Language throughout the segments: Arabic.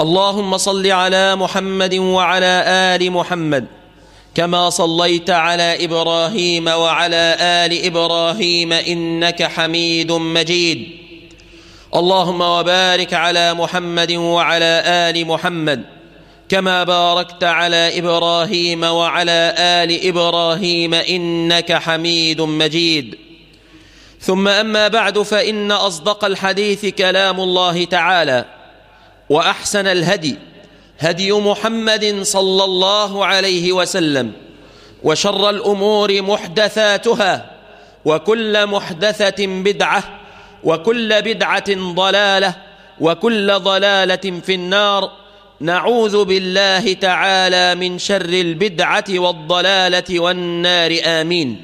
اللهم صل على محمد وعلى آل محمد كما صليت على إبراهيم وعلى آل إبراهيم إنك حميد مجيد. اللهم وبارك على محمد وعلى آل محمد كما باركت على إبراهيم وعلى آل إبراهيم إنك حميد مجيد. ثم أما بعد فإن أصدق الحديث كلام الله تعالى. وأحسن الهدي هدي محمد صلى الله عليه وسلم وشر الأمور محدثاتها وكل محدثة بدعة وكل بدعة ضلالة وكل ضلالة في النار. نعوذ بالله تعالى من شر البدعة والضلالة والنار آمين.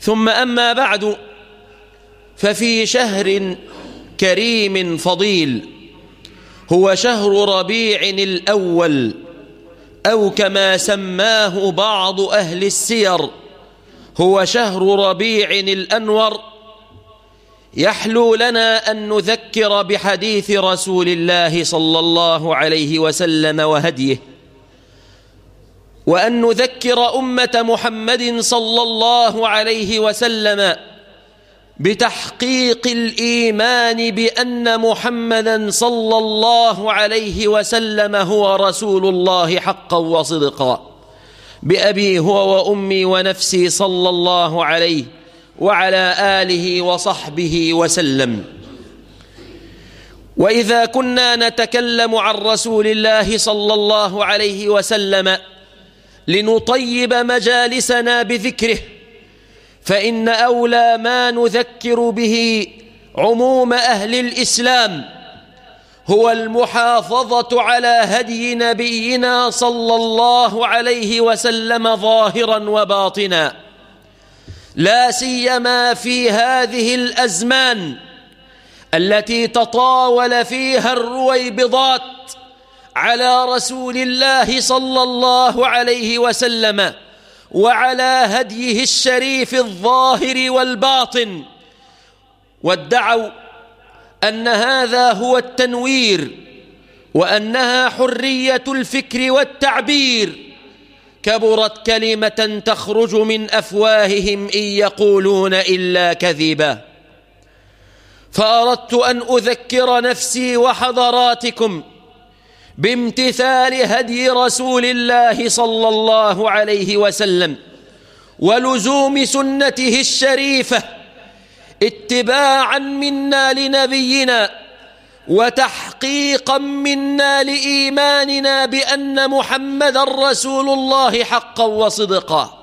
ثم أما بعد ففي شهر كريم فضيل هو شهر ربيع الأول أو كما سماه بعض أهل السير هو شهر ربيع الأنور. يحلو لنا أن نذكر بحديث رسول الله صلى الله عليه وسلم وهديه وأن نذكر أمة محمد صلى الله عليه وسلم بتحقيق الإيمان بأن محمدا صلى الله عليه وسلم هو رسول الله حقا وصدقا. بأبي هو وأمي ونفسي صلى الله عليه وعلى آله وصحبه وسلم. وإذا كنا نتكلم عن رسول الله صلى الله عليه وسلم لنطيب مجالسنا بذكره فإن أولى ما نذكر به عموم أهل الإسلام هو المحافظة على هدي نبينا صلى الله عليه وسلم ظاهرا وباطنا. لا سيما في هذه الأزمان التي تطاول فيها الرويبضات على رسول الله صلى الله عليه وسلم. وعلى هديه الشريف الظاهر والباطن. وادعوا أن هذا هو التنوير وأنها حرية الفكر والتعبير. كبرت كلمة تخرج من أفواههم إن يقولون إلا كذبا. فأردت أن أذكر نفسي وحضراتكم بامتثال هدي رسول الله صلى الله عليه وسلم ولزوم سنته الشريفة اتباعا منا لنبينا وتحقيقا منا لإيماننا بأن محمد رسول الله حقا وصدقا.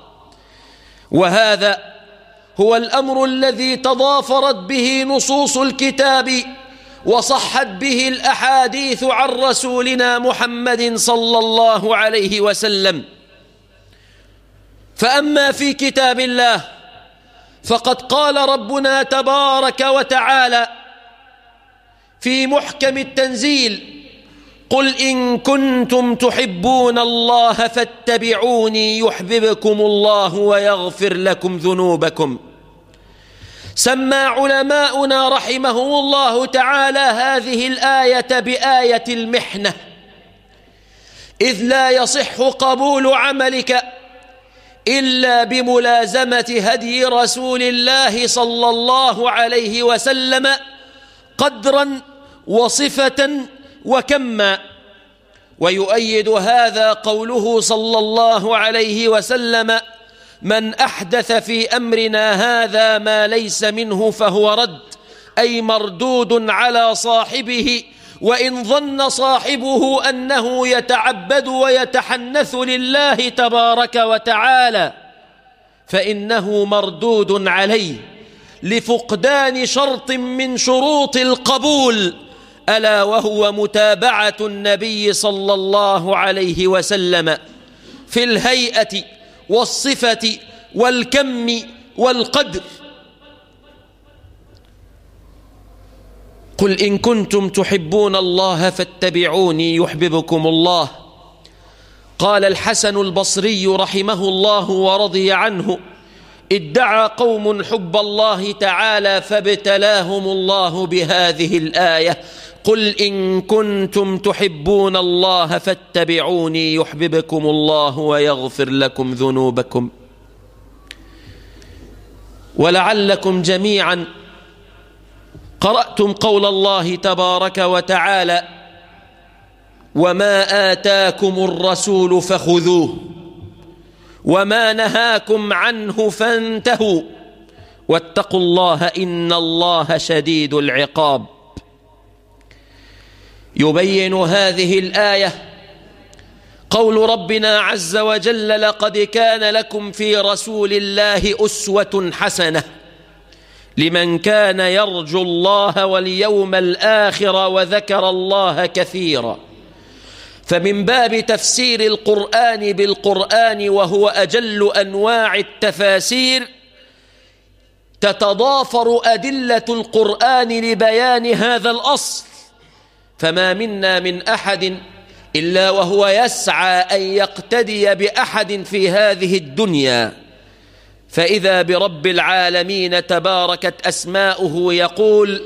وهذا هو الأمر الذي تضافرت به نصوص الكتاب وصحت به الأحاديث عن رسولنا محمد صلى الله عليه وسلم. فأما في كتاب الله فقد قال ربنا تبارك وتعالى في محكم التنزيل قل إن كنتم تحبون الله فاتبعوني يحببكم الله ويغفر لكم ذنوبكم. سمى علماؤنا رحمهم الله تعالى هذه الآية بآية المحنة. إذ لا يصح قبول عملك إلا بملازمة هدي رسول الله صلى الله عليه وسلم قدرا وصفة وكما. ويؤيد هذا قوله صلى الله عليه وسلم من أحدث في أمرنا هذا ما ليس منه فهو رد أي مردود على صاحبه وإن ظن صاحبه أنه يتعبد ويتحنث لله تبارك وتعالى فإنه مردود عليه لفقدان شرط من شروط القبول ألا وهو متابعة النبي صلى الله عليه وسلم في الهيئة والصفة والكم والقدر. قل إن كنتم تحبون الله فاتبعوني يحببكم الله. قال الحسن البصري رحمه الله ورضي عنه ادعى قوم حب الله تعالى فابتلاهم الله بهذه الآية. قل إن كنتم تحبون الله فاتبعوني يحببكم الله ويغفر لكم ذنوبكم. ولعلكم جميعا قرأتم قول الله تبارك وتعالى وما آتاكم الرسول فخذوه وما نهاكم عنه فانتهوا. واتقوا الله إن الله شديد العقاب. يبين هذه الآية. قول ربنا عز وجل لقد كان لكم في رسول الله أسوة حسنة. لمن كان يرجو الله واليوم الآخر وذكر الله كثيرا. فمن باب تفسير القرآن بالقرآن وهو أجل أنواع التفاسير تتضافر أدلة القرآن لبيان هذا الأصل. فما منا من أحد إلا وهو يسعى أن يقتدي بأحد في هذه الدنيا. فإذا برب العالمين تباركت أسماؤه يقول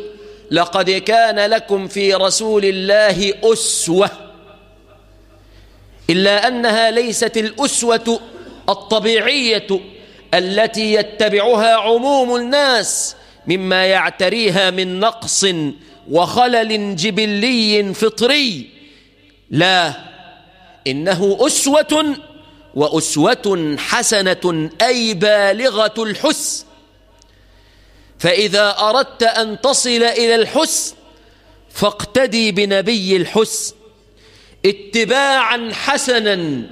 لقد كان لكم في رسول الله أسوة إلا أنها ليست الأسوة الطبيعية التي يتبعها عموم الناس مما يعتريها من نقص وخلل جبلي فطري. لا إنه أسوة وأسوة حسنة أي بالغة الحسن فإذا أردت أن تصل إلى الحسن فاقتدي بنبي الحسن اتباعا حسنا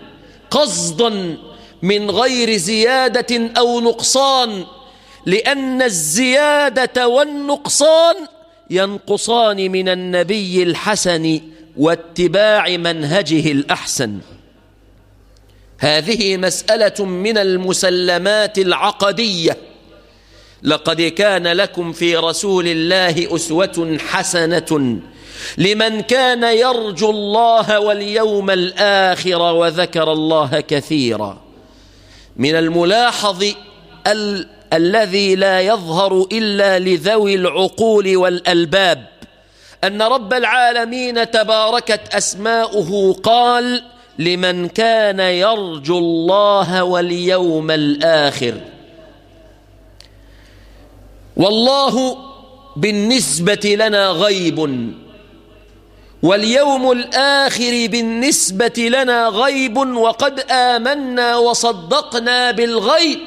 قصدا من غير زيادة أو نقصان لأن الزيادة والنقصان ينقصان من النبي الحسن واتباع منهجه الأحسن. هذه مسألة من المسلمات العقدية. لقد كان لكم في رسول الله أسوة حسنة. لمن كان يرجو الله واليوم الآخر وذكر الله كثيرا. من الملاحظ ال الذي لا يظهر إلا لذوي العقول والألباب أن رب العالمين تباركت أسماؤه قال لمن كان يرجو الله واليوم الآخر. والله بالنسبة لنا غيب. واليوم الآخر بالنسبة لنا غيب وقد آمنا وصدقنا بالغيب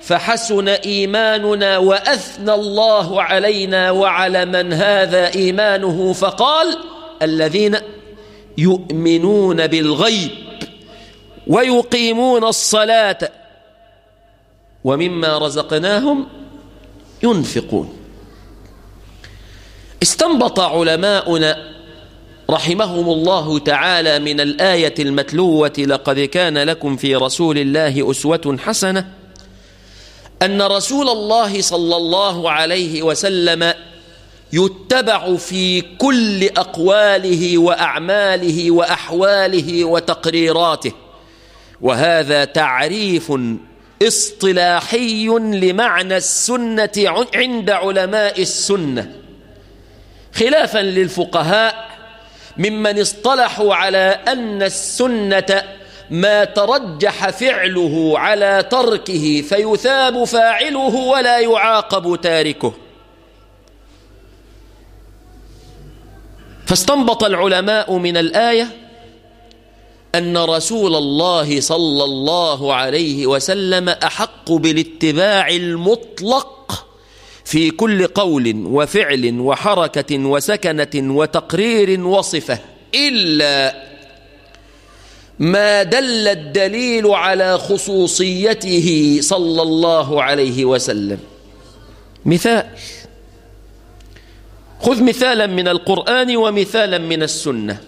فحسن إيماننا وأثنى الله علينا وعلى من هذا إيمانه فقال الذين يؤمنون بالغيب ويقيمون الصلاة ومما رزقناهم ينفقون. استنبط علماؤنا رحمهم الله تعالى من الآية المتلوة لقد كان لكم في رسول الله أسوة حسنة أن رسول الله صلى الله عليه وسلم يتبع في كل أقواله وأعماله وأحواله وتقريراته وهذا تعريف اصطلاحي لمعنى السنة عند علماء السنة خلافا للفقهاء ممن اصطلحوا على أن السنة ما ترجح فعله على تركه فيثاب فاعله ولا يعاقب تاركه. فاستنبط العلماء من الآية أن رسول الله صلى الله عليه وسلم أحق بالاتباع المطلق في كل قول وفعل وحركة وسكنة وتقرير وصفة إلا ما دل الدليل على خصوصيته صلى الله عليه وسلم. مثال خذ مثالا من القرآن ومثالا من السنة.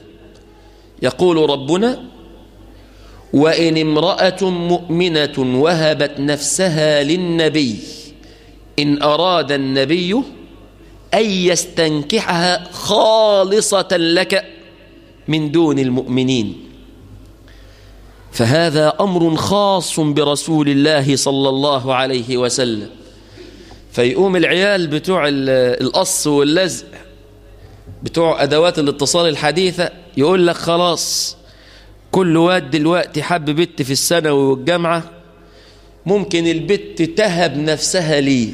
يقول ربنا وإن امرأة مؤمنة وهبت نفسها للنبي إن أراد النبي أن يستنكحها خالصة لك من دون المؤمنين. فهذا أمر خاص برسول الله صلى الله عليه وسلم. فيقوم العيال بتوع القص واللزق بتوع أدوات الاتصال الحديثة يقول لك خلاص كل واد دلوقتي حب بنت في الثانوي والجامعة ممكن البت تهب نفسها ليه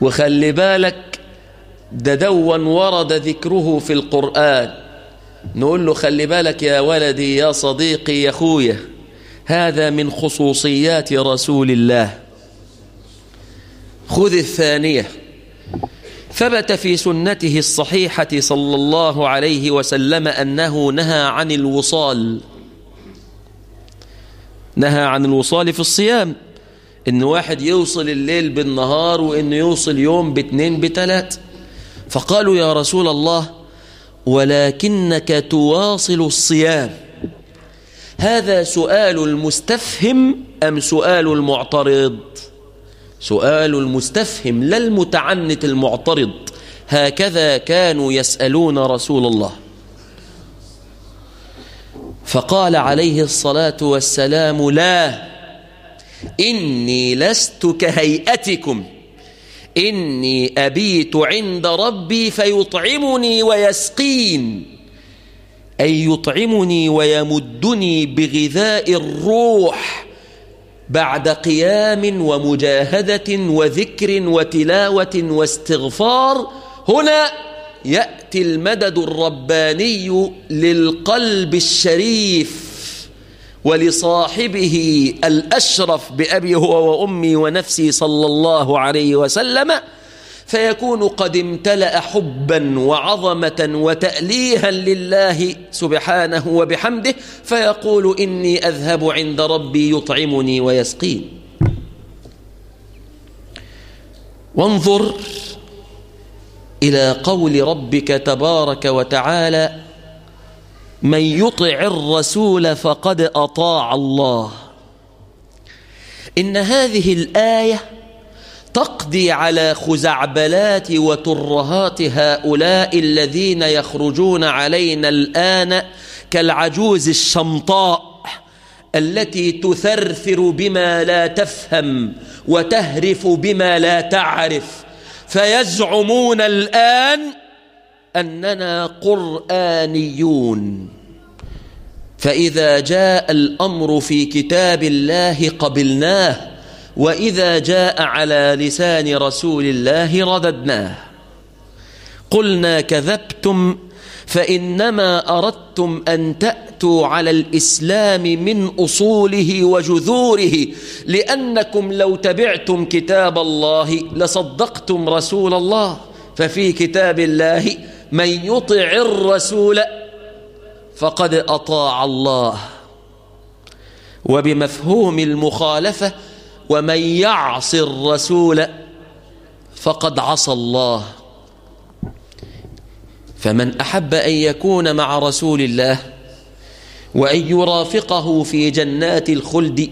وخلي بالك ده دون ورد ذكره في القرآن. نقول له خلي بالك يا ولدي يا صديقي يا أخويا. هذا من خصوصيات رسول الله. خذ الثانية. ثبت في سنته الصحيحة صلى الله عليه وسلم أنه نهى عن الوصال. نهى عن الوصال في الصيام. إن واحد يوصل الليل بالنهار وإنه يوصل يوم باثنين بثلاث. فقالوا يا رسول الله ولكنك تواصل الصيام. هذا سؤال المستفهم أم سؤال المعترض؟ سؤال المستفهم لا المتعنت المعترض. هكذا كانوا يسألون رسول الله. فقال عليه الصلاة والسلام لا إني لست كهيئتكم إني أبيت عند ربي فيطعمني ويسقين أي يطعمني ويمدني بغذاء الروح بعد قيام ومجاهدة وذكر وتلاوة واستغفار. هنا يأتي المدد الرباني للقلب الشريف ولصاحبه الأشرف بأبي هو وأمي ونفسي صلى الله عليه وسلم فيكون قد امتلأ حبا وعظمة وتأليها لله سبحانه وبحمده فيقول إني أذهب عند ربي يطعمني ويسقين. وانظر إلى قول ربك تبارك وتعالى من يطع الرسول فقد أطاع الله. إن هذه الآية تقضي على خزعبلات وترهات هؤلاء الذين يخرجون علينا الآن كالعجوز الشمطاء التي تثرثر بما لا تفهم وتهرف بما لا تعرف فيزعمون الآن أننا قرآنيون. فإذا جاء الأمر في كتاب الله قبلناه وإذا جاء على لسان رسول الله رددناه. قلنا كذبتم فإنما أردتم أن تأتوا على الإسلام من أصوله وجذوره لأنكم لو تبعتم كتاب الله لصدقتم رسول الله. ففي كتاب الله من يطع الرسول فقد أطاع الله. وبمفهوم المخالفة ومن يعص الرسول فقد عصى الله. فمن أحب أن يكون مع رسول الله وأن يرافقه في جنات الخلد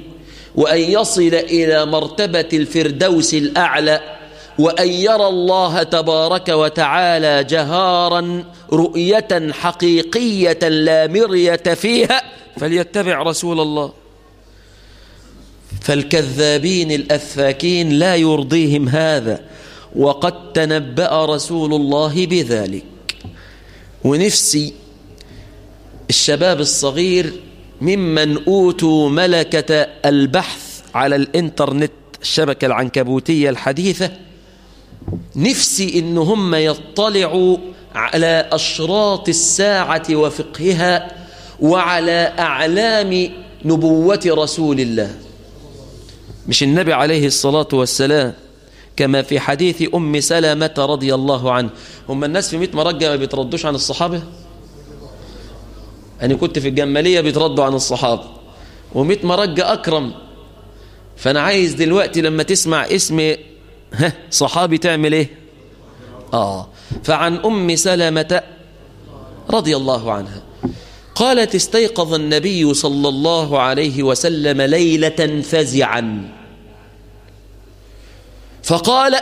وأن يصل إلى مرتبة الفردوس الأعلى وأن يرى الله تبارك وتعالى جهارا رؤية حقيقية لا مرية فيها فليتبع رسول الله. فالكذابين الأفاكين لا يرضيهم هذا وقد تنبأ رسول الله بذلك. ونفسي الشباب الصغير ممن أوتوا ملكة البحث على الإنترنت الشبكة العنكبوتية الحديثة. نفسي إن هم يطلعوا على أشراط الساعة وفقهها وعلى أعلام نبوة رسول الله. مش النبي عليه الصلاة والسلام كما في حديث أم سلمة رضي الله عنه. هم الناس في مئة مرجة ما بيتردوش عن الصحابة؟ أنا كنت في الجمالية بيتردوا عن الصحابة. ومئة مرجة أكرم. فأنا عايز دلوقتي لما تسمع اسم ها صحابي تعمل إيه؟ آه. فعن أم سلمة رضي الله عنها. قالت استيقظ النبي صلى الله عليه وسلم ليلة فزعا. فقال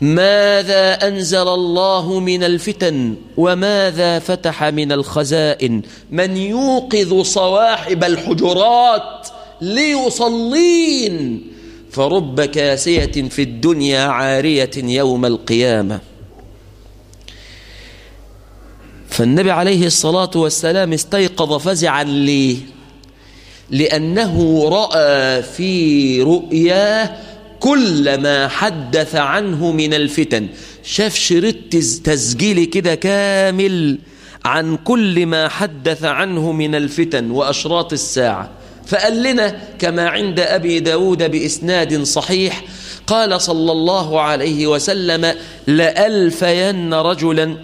ماذا أنزل الله من الفتن وماذا فتح من الخزائن؟ من يوقظ صواحب الحجرات ليصلين فرب كاسية في الدنيا عارية يوم القيامة. فالنبي عليه الصلاة والسلام استيقظ فزعا ليه لأنه رأى في رؤياه كل ما حدث عنه من الفتن. شاف شريط تسجيلي كده كامل عن كل ما حدث عنه من الفتن وأشراط الساعة. فقال لنا كما عند أبي داود بإسناد صحيح قال صلى الله عليه وسلم لألفين رجلا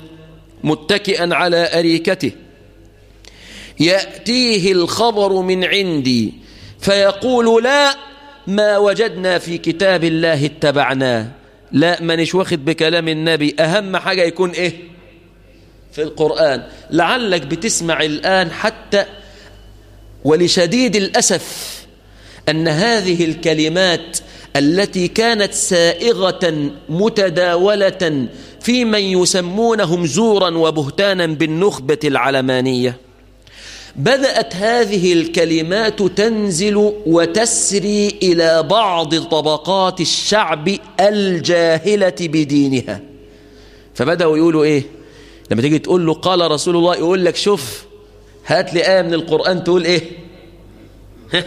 متكئا على أريكته. يأتيه الخبر من عندي فيقول لا ما وجدنا في كتاب الله اتبعناه لا مانيش واخد بكلام النبي أهم حاجة يكون إيه؟ في القرآن. لعلك بتسمع الآن حتى ولشديد الأسف أن هذه الكلمات التي كانت سائغة متداولة في من يسمونهم زورا وبهتانا بالنخبة العلمانية. بدأت هذه الكلمات تنزل وتسري إلى بعض طبقات الشعب الجاهلة بدينها. فبدأوا يقولوا إيه؟ لما تيجي تقول له قال رسول الله يقول لك شوف هات لي آية من القرآن تقول إيه؟ ها؟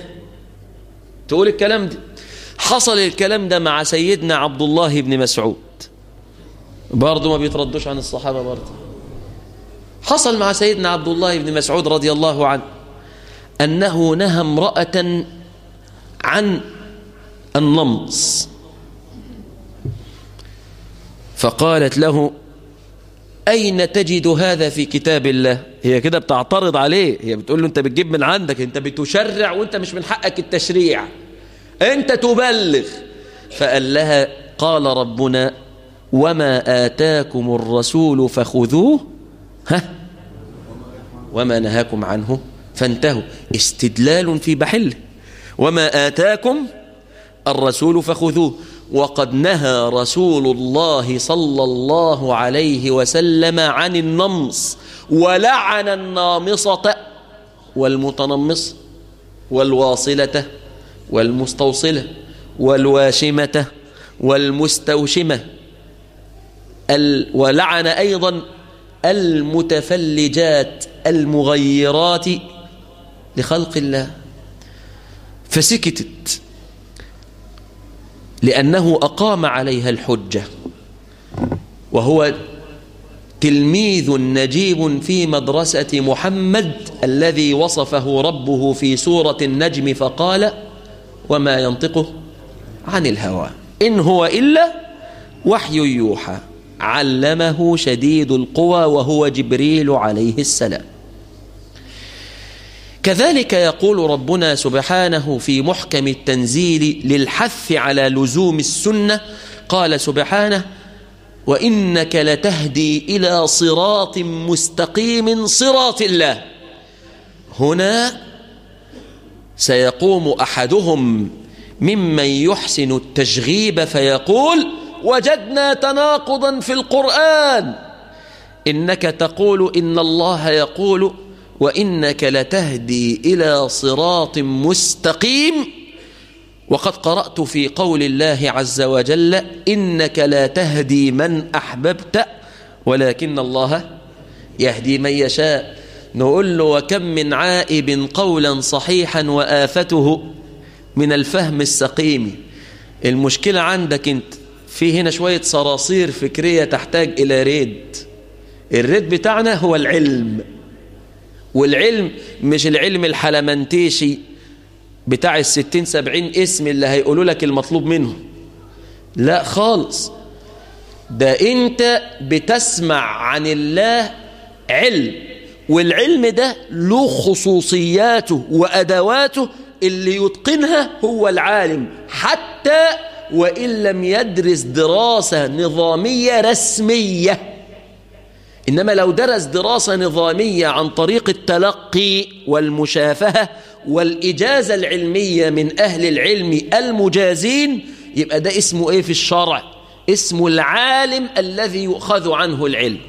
تقول الكلام ده. حصل الكلام ده مع سيدنا عبد الله بن مسعود. برضه ما بيتردوش عن الصحابة برضه. حصل مع سيدنا عبد الله بن مسعود رضي الله عنه أنه نهى امرأة عن النمص. فقالت له أين تجد هذا في كتاب الله؟ هي كده بتعترض عليه. هي بتقول له أنت بتجيب من عندك أنت بتشرع وأنت مش من حقك التشريع. أنت تبلغ. فقال لها قال ربنا وما آتاكم الرسول فخذوه. ها؟ وما نهاكم عنه فانتهوا. استدلال في بحله. وما آتاكم الرسول فخذوه. وقد نهى رسول الله صلى الله عليه وسلم عن النمص. ولعن النامصة والمتنمص والواصلة والمستوصلة والواشمة والمستوشمة. ولعن أيضا المتفلجات المغيرات لخلق الله. فسكتت لأنه أقام عليها الحجة وهو تلميذ نجيب في مدرسة محمد الذي وصفه ربه في سورة النجم فقال وما ينطقه عن الهوى إن هو إلا وحي يوحى. علمه شديد القوى وهو جبريل عليه السلام. كذلك يقول ربنا سبحانه في محكم التنزيل للحث على لزوم السنة قال سبحانه وإنك لتهدي إلى صراط مستقيم صراط الله. هنا سيقوم أحدهم ممن يحسن التشغيب فيقول وجدنا تناقضا في القرآن. إنك تقول إن الله يقول وإنك لتهدي إلى صراط مستقيم. وقد قرأت في قول الله عز وجل إنك لا تهدي من أحببت ولكن الله يهدي من يشاء. نقول له وكم من عائب قولا صحيحا وآفته من الفهم السقيم. المشكلة عندك أنت. في هنا شوية صراصير فكرية تحتاج إلى ريد. الريد بتاعنا هو العلم. والعلم مش العلم الحلمنتيشي بتاع الستين سبعين اسم اللي هيقولوا لك المطلوب منه. لا خالص. ده انت بتسمع عن الله علم. والعلم ده له خصوصياته وأدواته اللي يتقنها هو العالم. حتى وإن لم يدرس دراسة نظامية رسمية. إنما لو درس دراسة نظامية عن طريق التلقي والمشافهة والإجازة العلمية من أهل العلم المجازين يبقى ده اسمه إيه في الشرع؟ اسمه العالم الذي يؤخذ عنه العلم.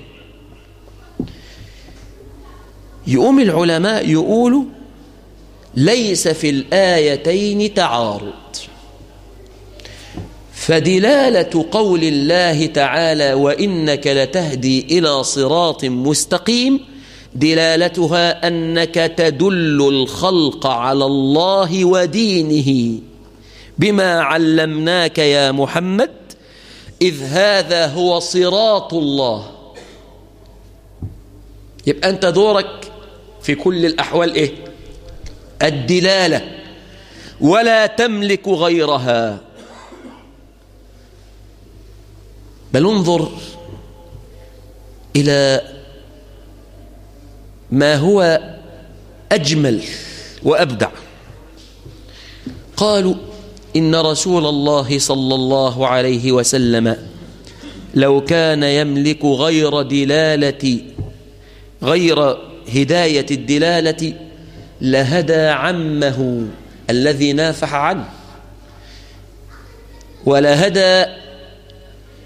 يقوم العلماء يقولوا ليس في الآيتين تعارض. فدلالة قول الله تعالى وإنك لتهدي إلى صراط مستقيم دلالتها أنك تدل الخلق على الله ودينه بما علمناك يا محمد إذ هذا هو صراط الله. يبقى أنت دورك في كل الأحوال إيه؟ الدلالة. ولا تملك غيرها. بل انظر إلى ما هو أجمل وأبدع. قالوا إن رسول الله صلى الله عليه وسلم لو كان يملك غير دلالة غير هداية الدلالة لهدى عمه الذي نافح عنه ولهدى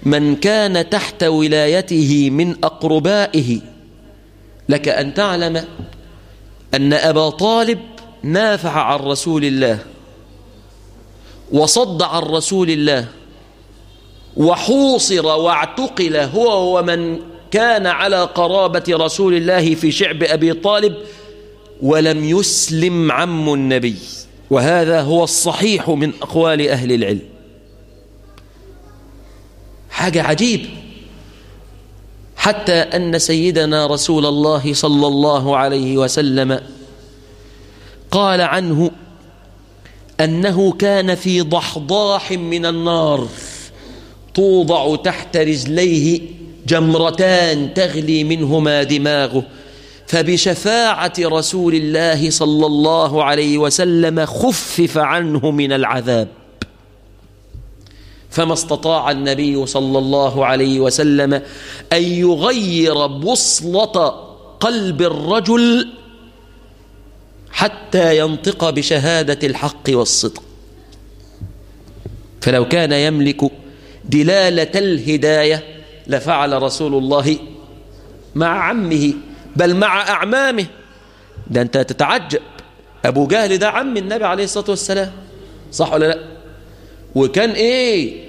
من كان تحت ولايته من أقربائه لك أن تعلم أن أبا طالب نافع عن رسول الله وصد عن رسول الله وحوصر واعتقل هو ومن كان على قرابة رسول الله في شعب أبي طالب ولم يسلم عم النبي. وهذا هو الصحيح من أقوال أهل العلم. حاجة عجيبة حتى أن سيدنا رسول الله صلى الله عليه وسلم قال عنه أنه كان في ضحضاح من النار توضع تحت رجليه جمرتان تغلي منهما دماغه فبشفاعة رسول الله صلى الله عليه وسلم خفف عنه من العذاب. فما استطاع النبي صلى الله عليه وسلم أن يغير بصلة قلب الرجل حتى ينطق بشهادة الحق والصدق. فلو كان يملك دلالة الهداية لفعل رسول الله مع عمه بل مع أعمامه. ده أنت تتعجب. أبو جهل ده عم النبي عليه الصلاة والسلام صح ولا لا؟ وكان إيه؟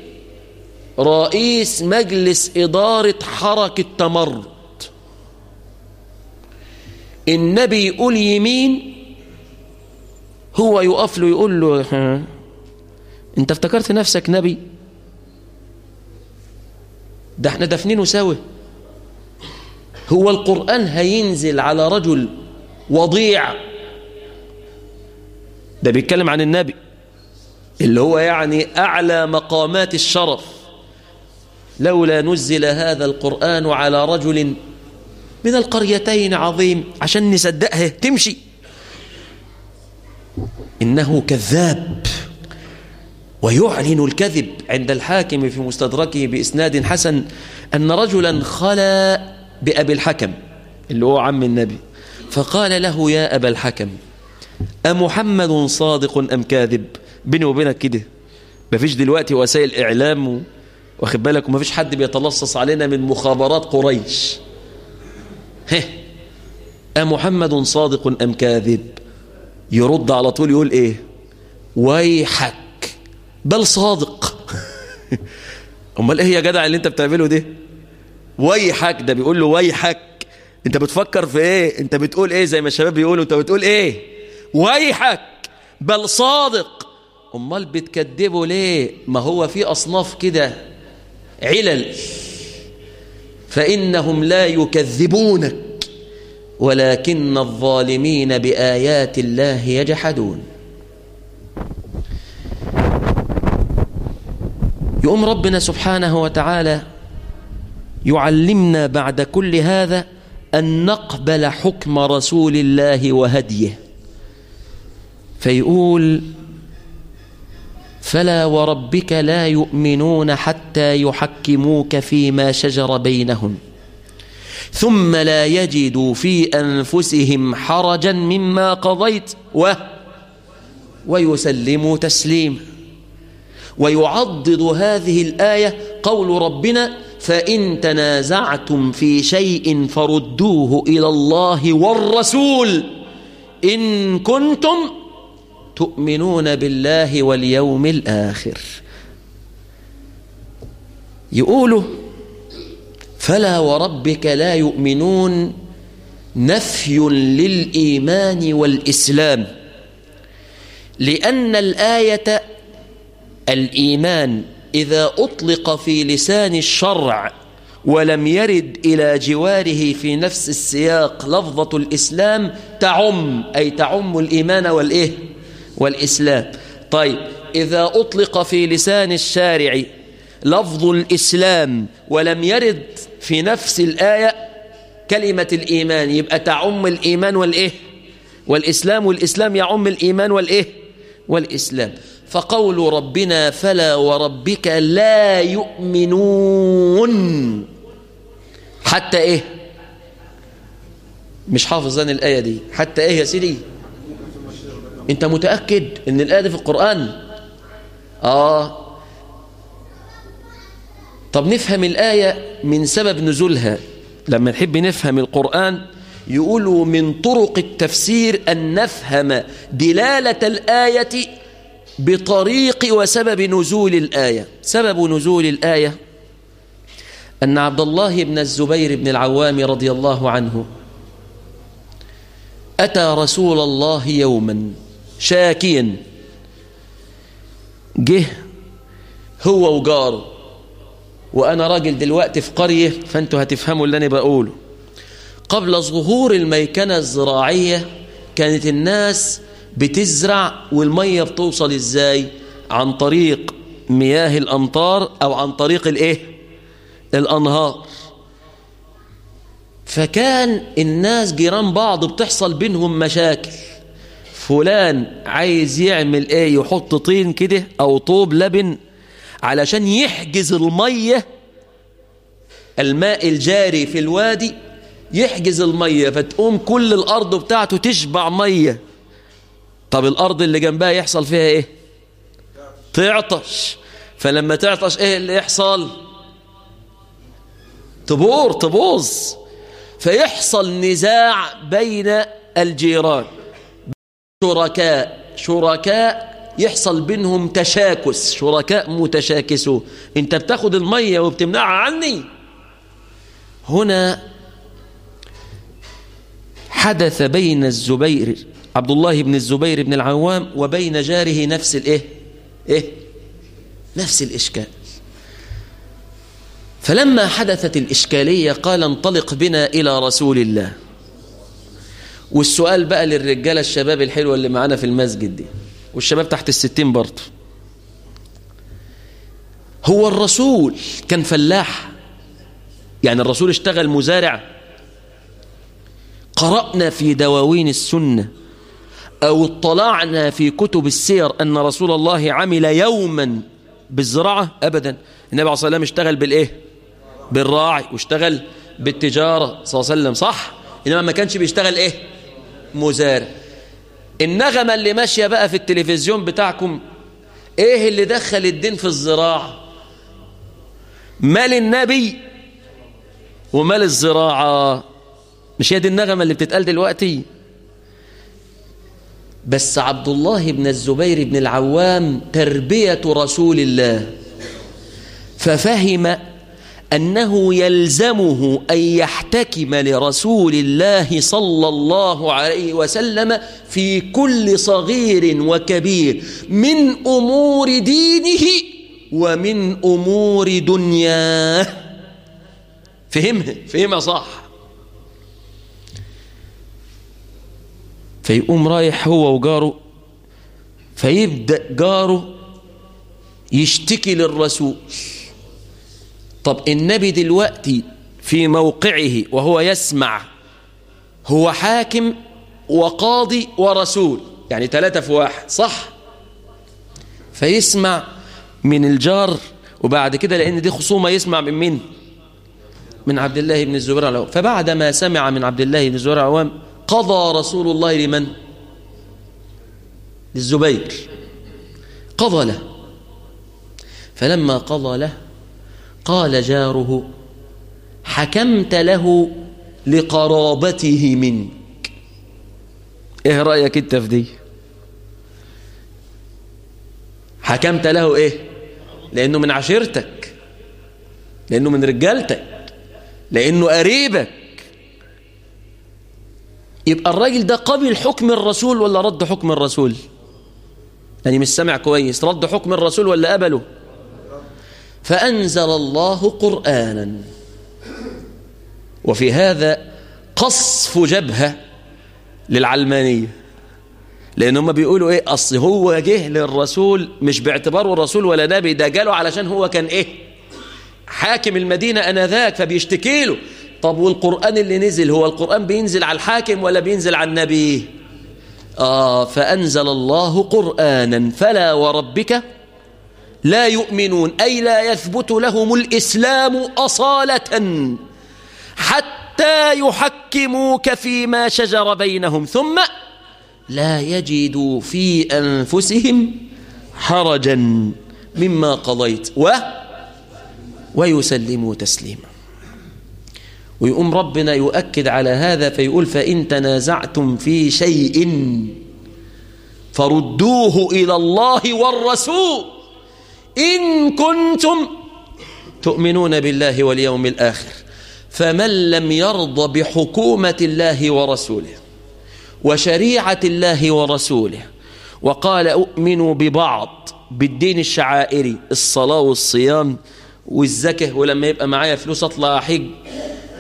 رئيس مجلس إدارة حركة تمرد. النبي يقول يمين هو يقف له يقول له انت افتكرت نفسك نبي؟ ده إحنا دفنينه سوا. هو القرآن هينزل على رجل وضيع. ده بيتكلم عن النبي اللي هو يعني أعلى مقامات الشرف. لولا نزل هذا القرآن على رجل من القريتين عظيم عشان نصدقها تمشي. إنه كذاب ويعلن الكذب عند الحاكم في مستدركه بإسناد حسن أن رجلا خلا بأبي الحكم اللي هو عم النبي فقال له يا أبا الحكم أمحمد صادق أم كاذب؟ بيني وبينك كده مفيش دلوقتي وسائل إعلام واخد بالك؟ ومفيش حد بيتلصص علينا من مخابرات قريش. هه أمحمد صادق أم كاذب؟ يرد على طول يقول إيه؟ ويحك. بل صادق. أمال إيه يا جدع اللي أنت بتعمله ده؟ ويحك. ده بيقول له ويحك. أنت بتفكر في إيه؟ أنت بتقول إيه؟ زي ما الشباب بيقولوا. أنت بتقول إيه؟ ويحك. بل صادق. أمال بتكذبه ليه؟ ما هو في أصناف كده علل. فإنهم لا يكذبونك ولكن الظالمين بآيات الله يجحدون. يقوم ربنا سبحانه وتعالى يعلمنا بعد كل هذا أن نقبل حكم رسول الله وهديه. فيقول فلا وربك لا يؤمنون حتى يحكموك فيما شجر بينهم. ثم لا يجدوا في أنفسهم حرجا مما قضيت و ويسلموا تسليما ويعضد هذه الآية قول ربنا فإن تنازعتم في شيء فردوه إلى الله والرسول إن كنتم تؤمنون بالله واليوم الآخر. يقولوا فلا وربك لا يؤمنون نفي للإيمان والإسلام لأن الآية الإيمان إذا أطلق في لسان الشرع ولم يرد إلى جواره في نفس السياق لفظة الإسلام تعم أي تعم الإيمان والإيه؟ والإسلام. طيب إذا أطلق في لسان الشارع لفظ الإسلام ولم يرد في نفس الآية كلمة الإيمان يبقى تعم الإيمان والإيه؟ والإسلام والإسلام يعم الإيمان والإيه؟ والإسلام. فقول ربنا فلا وربك لا يؤمنون. حتى إيه؟ مش حافظ أنا الآية دي. حتى إيه يا سيدي؟ أنت متأكد أن الآية دي في القرآن؟ آه. طب نفهم الآية من سبب نزولها. لما نحب نفهم القرآن يقولوا من طرق التفسير أن نفهم دلالة الآية بطريق وسبب نزول الآية. سبب نزول الآية أن عبد الله بن الزبير بن العوام رضي الله عنه أتى رسول الله يوما. شاكيا جه هو وجاره وأنا راجل دلوقتي في قرية فأنتوا هتفهموا اللي أنا بقوله. قبل ظهور الميكنة الزراعية كانت الناس بتزرع والمية بتوصل إزاي؟ عن طريق مياه الأمطار أو عن طريق الإيه؟ الأنهار. فكان الناس جيران بعض بتحصل بينهم مشاكل. فلان عايز يعمل إيه؟ يحط طين كده أو طوب لبن علشان يحجز المية الماء الجاري في الوادي يحجز المية فتقوم كل الأرض بتاعته تشبع مية. طب الأرض اللي جنبها يحصل فيها إيه؟ تعطش. فلما تعطش إيه اللي يحصل؟ تبور تبوظ. فيحصل نزاع بين الجيران. شركاء شركاء يحصل بينهم تشاكس شركاء متشاكسون انت بتاخد المية وبتمنعها عني. هنا حدث بين الزبير عبد الله بن الزبير بن العوام وبين جاره نفس الايه؟ إيه؟ نفس الإشكال. فلما حدثت الإشكالية قال انطلق بنا إلى رسول الله. والسؤال بقى للرجالة الشباب الحلوة اللي معانا في المسجد دي. والشباب تحت الستين برضه. هو الرسول كان فلاح. يعني الرسول اشتغل مزارع. قرأنا في دواوين السنة أو اطلعنا في كتب السير أن رسول الله عمل يوما بالزراعة؟ أبدا. النبي عليه الصلاة والسلام اشتغل بالإيه؟ بالراعي واشتغل بالتجارة صلى الله عليه وسلم صح؟ إنما ما كانش بيشتغل إيه؟ مزارع النغمة اللي ماشية بقى في التلفزيون بتاعكم إيه اللي دخل الدين في الزراعة؟ مال النبي ومال الزراعة. مش هي دي النغمة اللي بتتقال دلوقتي؟ بس عبد الله بن الزبير بن العوام تربية رسول الله. ففهم أنه يلزمه أن يحتكم لرسول الله صلى الله عليه وسلم في كل صغير وكبير من أمور دينه ومن أمور دنياه. فهمها فهمها صح. فيقوم رايح هو وجاره فيبدأ جاره يشتكي للرسول. طب النبي دلوقتي في موقعه وهو يسمع هو حاكم وقاضي ورسول يعني ثلاثة في واحد صح؟ فيسمع من الجار وبعد كده لأن دي خصومة يسمع من مين؟ من عبد الله بن الزبير العوام فبعدما سمع من عبد الله بن الزبير العوام قضى رسول الله لمن؟ للزبير. قضى له. فلما قضى له قال جاره حكمت له لقرابته منك. إيه رأيك أنت في دي؟ حكمت له إيه؟ لأنه من عشيرتك لأنه من رجالتك لأنه قريبك. يبقى الراجل ده قبل حكم الرسول ولا رد حكم الرسول؟ يعني مش سامع كويس رد حكم الرسول ولا قبله؟ فأنزل الله قرآنا. وفي هذا قصف جبهة للعلمانية. لأن هم بيقولوا إيه؟ أصل هو جه للرسول مش باعتباره رسول ولا نبي ده جاله علشان هو كان إيه؟ حاكم المدينة أنذاك فبيشتكي له. طب والقرآن اللي نزل هو القرآن بينزل على الحاكم ولا بينزل على النبي؟ آه فأنزل الله قرآنا. فلا وربك لا يؤمنون أي لا يثبت لهم الإسلام أصالة حتى يحكموك فيما شجر بينهم ثم لا يجدوا في أنفسهم حرجا مما قضيت و ويسلموا تسليما. ويقوم ربنا يؤكد على هذا فيقول فإن تنازعتم في شيء فردوه إلى الله والرسول. إن كنتم تؤمنون بالله واليوم الآخر فمن لم يرضى بحكومة الله ورسوله وشريعة الله ورسوله وقال أؤمن ببعض بالدين الشعائري الصلاة والصيام والزكاة ولما يبقى معايا فلوس أطلع أحج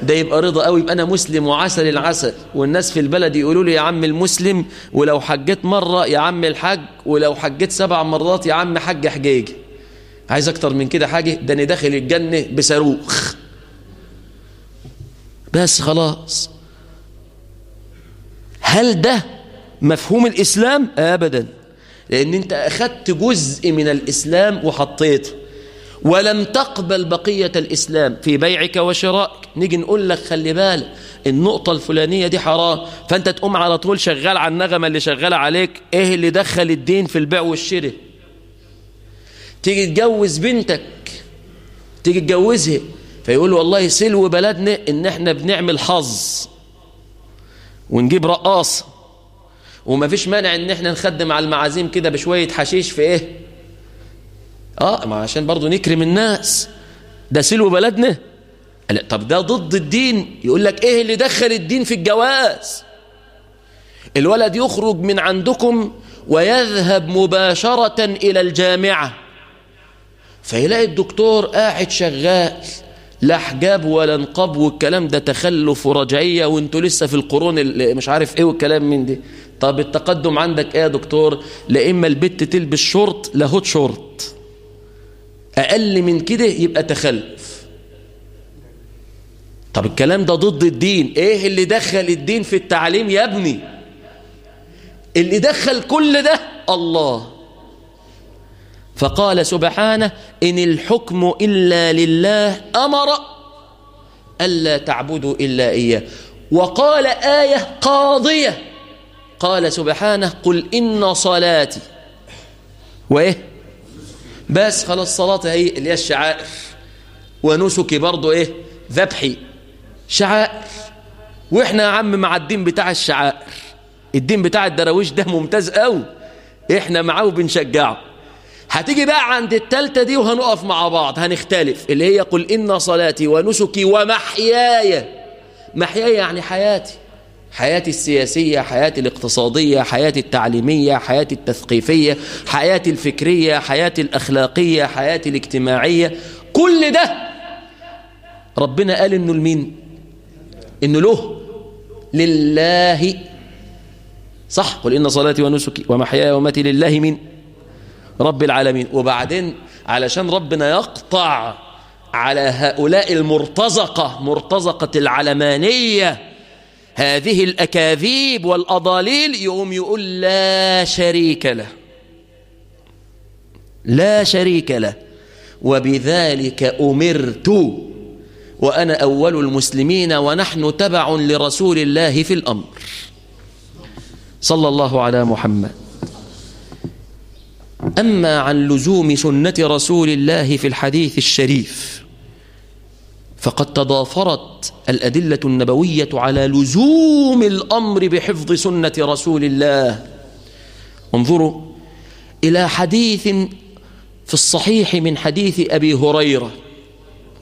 ده يبقى رضا قوي يبقى أنا مسلم وعسل العسل. والناس في البلد يقولوا لي يا عم المسلم ولو حجيت مرة يا عم الحج ولو حجيت سبع مرات يا عم حج حجيجي عايز أكتر من كده حاجة؟ ده أنا داخل الجنة بصاروخ. بس خلاص. هل ده مفهوم الإسلام؟ أبدا. لأن أنت أخذت جزء من الإسلام وحطيته. ولم تقبل بقية الإسلام في بيعك وشرائك. نيجي نقول لك خلي بالك النقطة الفلانية دي حرام. فأنت تقوم على طول شغال على النغمة اللي شغالة عليك. إيه اللي دخل الدين في البيع والشراء؟ تيجي تجوز بنتك تيجي تجوزها فيقول والله سلو بلدنا إن إحنا بنعمل حظ ونجيب رقاصة. وما فيش مانع إن إحنا نخدم على المعازيم كده بشوية حشيش في إيه؟ آه ما عشان برضو نكرم الناس. ده سلو بلدنا. طب ده ضد الدين. يقول لك إيه اللي دخل الدين في الجواز؟ الولد يخرج من عندكم ويذهب مباشرة إلى الجامعة. فيلاقي الدكتور قاعد شغال لا حجاب ولا نقاب والكلام ده تخلف ورجعية وانتوا لسه في القرون اللي مش عارف إيه والكلام من دي. طب التقدم عندك إيه يا دكتور؟ لا إما البت تلبس شورت لا hot short. أقل من كده يبقى تخلف. طب الكلام ده ضد الدين. إيه اللي دخل الدين في التعليم يا ابني؟ اللي دخل كل ده الله. فقال سبحانه إن الحكم إلا لله أمر ألا تعبدوا إلا إياه. وقال آية قاضية قال سبحانه قل إن صلاتي. وإيه؟ بس خلاص صلاة هي اللي هي الشعائر. ونسكي برضو إيه؟ ذبحي. شعائر. وإحنا يا عم مع الدين بتاع الشعائر. الدين بتاع الدراويش ده ممتاز قوي إحنا معاه وبنشجعه. هتيجي بقى عند التالتة دي وهنقف مع بعض هنختلف اللي هي قل إن صلاتي ونسكي ومحياي. محياي يعني حياتي حياتي السياسية حياتي الاقتصادية حياتي التعليمية حياتي التثقيفية حياتي الفكرية حياتي الأخلاقية حياتي الاجتماعية. كل ده ربنا قال إنه لمين؟ إنه له لله. صح؟ قل إن صلاتي ونسكي ومحياي وماتي لله من رب العالمين. وبعدين علشان ربنا يقطع على هؤلاء المرتزقة مرتزقة العلمانية هذه الأكاذيب والأضاليل يقوم يقول لا شريك له. لا شريك له. وبذلك أمرت وأنا أول المسلمين ونحن تبع لرسول الله في الأمر. صلى الله على محمد. أما عن لزوم سنة رسول الله في الحديث الشريف فقد تضافرت الأدلة النبوية على لزوم الأمر بحفظ سنة رسول الله. انظروا إلى حديث في الصحيح من حديث أبي هريرة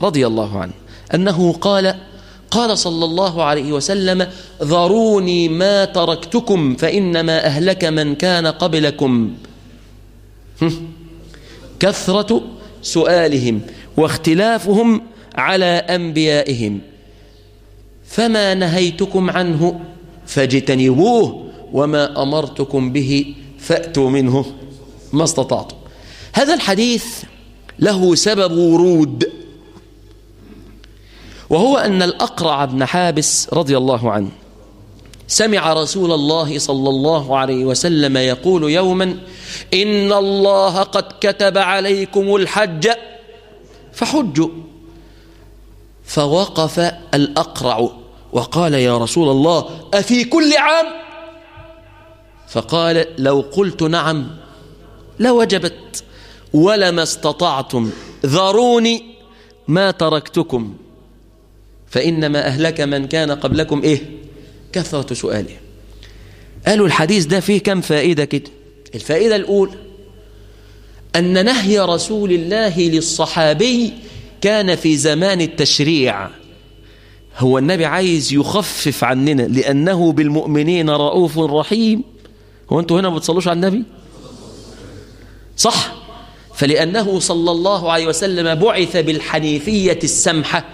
رضي الله عنه أنه قال قال صلى الله عليه وسلم ذروني ما تركتكم فإنما أهلك من كان قبلكم. كثرة سؤالهم واختلافهم على أنبيائهم. فما نهيتكم عنه فاجتنبوه وما أمرتكم به فأتوا منه. ما استطعتم. هذا الحديث له سبب ورود وهو أن الأقرع بن حابس رضي الله عنه سمع رسول الله صلى الله عليه وسلم يقول يوما إن الله قد كتب عليكم الحج فحجوا فوقف الأقرع وقال يا رسول الله أفي كل عام فقال لو قلت نعم لوجبت ولما استطعتم ذروني ما تركتكم فإنما أهلك من كان قبلكم إيه؟ كثرة سؤاله. قالوا الحديث ده فيه كم فائدة كده؟ الفائدة الأولى أن نهي رسول الله للصحابي كان في زمان التشريع. هو النبي عايز يخفف عننا لأنه بالمؤمنين رؤوف رحيم. هو أنتوا هنا ما بتصلوش على النبي؟ صح. فلأنه صلى الله عليه وسلم بعث بالحنيفية السمحة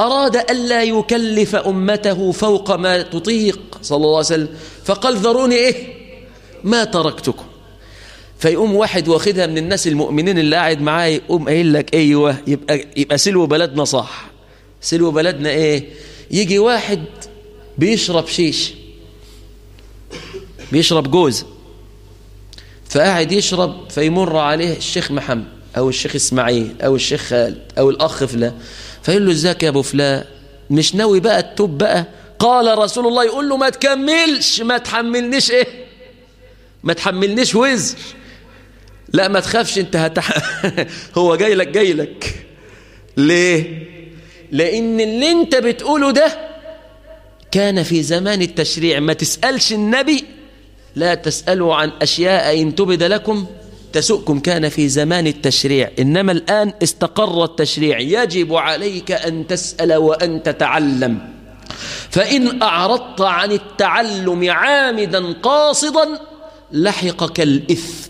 أراد ألا يكلف أمته فوق ما تطيق صلى الله عليه وسلم. فقال ذروني إيه؟ ما تركتكم. فيقوم واحد واخدها من الناس المؤمنين اللي قاعد معاه يقوم قايل لك أيوه يبقى يبقى سلو بلدنا صح. سلو بلدنا إيه؟ يجي واحد بيشرب شيش. بيشرب جوز. فقاعد يشرب فيمر عليه الشيخ محمد أو الشيخ إسماعيل أو الشيخ خالد أو الأخ فلان. فيقول له إزيك يا أبو فلان؟ مش ناوي بقى التوب بقى؟ قال رسول الله يقول له ما تكملش ما تحملنيش إيه؟ ما تحملنيش وزر. لا ما تخافش انت هتح... هو جاي لك جاي لك. ليه؟ لأن اللي انت بتقوله ده كان في زمان التشريع. ما تسألش النبي لا تسألوا عن أشياء إن تبد لكم تسؤكم. كان في زمان التشريع إنما الآن استقر التشريع. يجب عليك أن تسأل وأن تتعلم. فإن أعرضت عن التعلم عامدا قاصدا لحقك الإثم.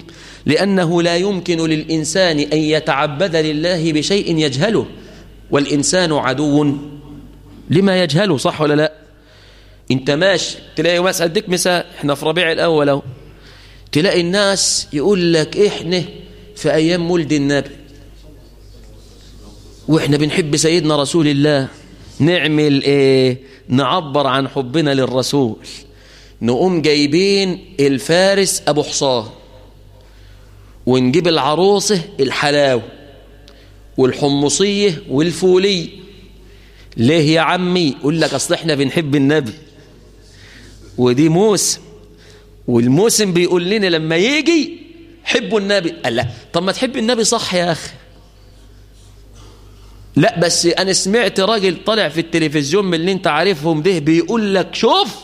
لأنه لا يمكن للإنسان أن يتعبد لله بشيء يجهله والإنسان عدو. لما يجهله صح ولا لا؟ أنت ماشي تلاقي مثلا اديك مثال إحنا في ربيع الأول أهو. تلاقي الناس يقول لك إحنا في أيام مولد النبي وإحنا بنحب سيدنا رسول الله. نعمل إيه؟ نعبر عن حبنا للرسول. نقوم جايبين الفارس أبو حصان. ونجيب العروسة الحلاوة والحمصية والفوليه ليه يا عمي؟ يقول لك أصل إحنا بنحب النبي. ودي موسم. والموسم بيقول لنا لما يجي حبوا النبي. قال لا. طب ما تحب النبي صح يا أخي. لا بس أنا سمعت راجل طالع في التلفزيون من اللي أنت عارفهم ده بيقول لك شوف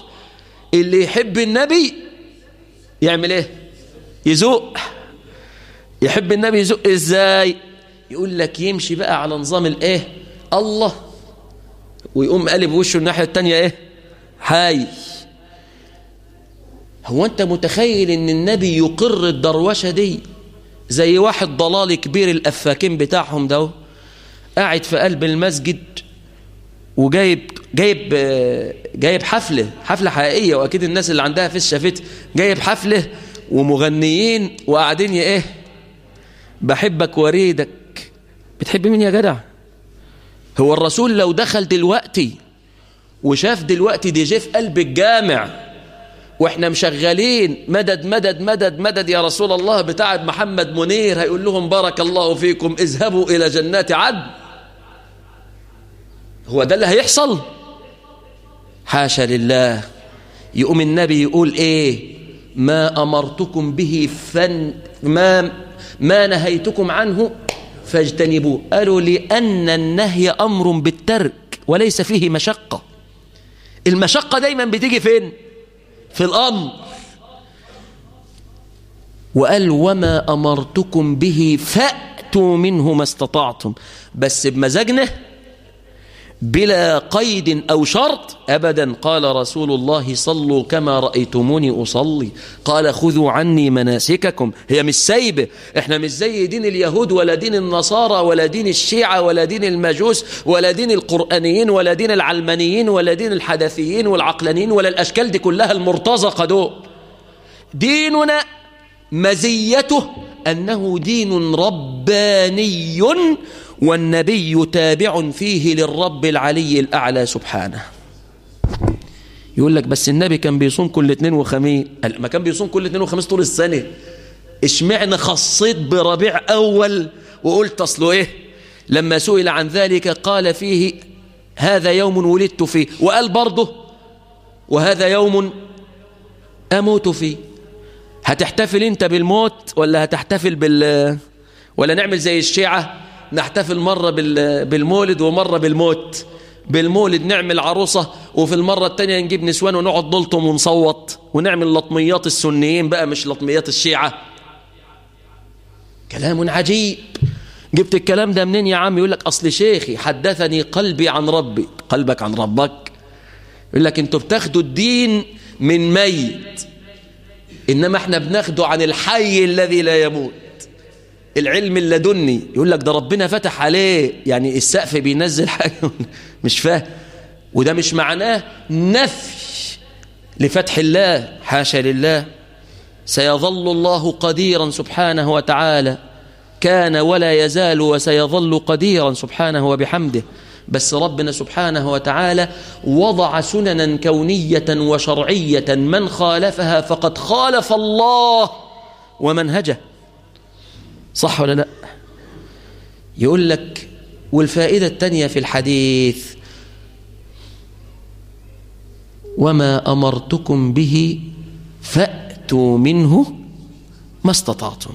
اللي يحب النبي يعمل إيه؟ يزوق. يحب النبي يزوق إزاي؟ يقول لك يمشي بقى على نظام الإيه؟ الله. ويقوم قلب وشه الناحية التانية إيه؟ حي هو أنت متخيل إن النبي يقر الدروشة دي زي واحد ضلال كبير الأفاكين بتاعهم ده؟ قاعد في قلب المسجد وجايب جايب جايب حفلة حفلة حقيقية وأكيد الناس اللي عندها في الشافت جايب حفلة ومغنيين وقاعدين إيه؟ بحبك وريدك. بتحب مين يا جدع؟ هو الرسول لو دخل دلوقتي وشاف دلوقتي دي جي في قلب الجامع وإحنا مشغلين مدد مدد مدد مدد يا رسول الله بتاع محمد منير هيقول لهم بارك الله فيكم اذهبوا إلى جنات عدن. هو ده اللي هيحصل؟ حاشا لله. يقوم النبي يقول إيه؟ ما أمرتكم به فن ما ما نهيتكم عنه فاجتنبوه. قالوا لأن النهي أمر بالترك وليس فيه مشقة. المشقة دايما بتيجي فين؟ في الأمر. وقال وما أمرتكم به فأتوا منه ما استطعتم. بس بمزاجنا بلا قيد أو شرط أبدا. قال رسول الله صلوا كما رأيتموني أصلي. قال خذوا عني مناسككم. هي مش سايبة. إحنا مش زي دين اليهود ولا دين النصارى ولا دين الشيعة ولا دين المجوس ولا دين القرآنيين ولا دين العلمانيين ولا دين الحدثيين والعقلانيين ولا الأشكال دي كلها المرتزقة دول. ديننا مزيته أنه دين رباني والنبي تابع فيه للرب العلي الأعلى سبحانه. يقول لك بس النبي كان بيصوم كل اثنين وخميس. ما كان بيصوم كل اثنين وخميس طول السنة. اشمعنى خصيت بربيع أول وقلت أصله إيه؟ لما سئل عن ذلك قال فيه هذا يوم ولدت فيه. وقال برضه وهذا يوم أموت فيه. هتحتفل أنت بالموت ولا هتحتفل بال ولا نعمل زي الشيعة؟ نحتفل مرة بالمولد ومرة بالموت. بالمولد نعمل عروسة وفي المرة التانية نجيب نسوان ونقعد نلطم ونصوت. ونعمل لطميات السنيين بقى مش لطميات الشيعة. كلام عجيب. جبت الكلام ده منين يا عم؟ يقول لك أصل شيخي حدثني قلبي عن ربي. قلبك عن ربك. يقول لك أنتوا بتاخدوا الدين من ميت. إنما إحنا بناخده عن الحي الذي لا يموت. العلم اللدني يقول لك ده ربنا فتح عليه يعني السقف بينزل حاجة. مش فاهم. وده مش معناه نفي لفتح الله حاشا لله. سيظل الله قديرا سبحانه وتعالى. كان ولا يزال وسيظل قديرا سبحانه وبحمده. بس ربنا سبحانه وتعالى وضع سننا كونية وشرعية. من خالفها فقد خالف الله ومنهجه. صح ولا لا؟ يقول لك والفائدة الثانية في الحديث وما أمرتكم به فأتوا منه ما استطعتم.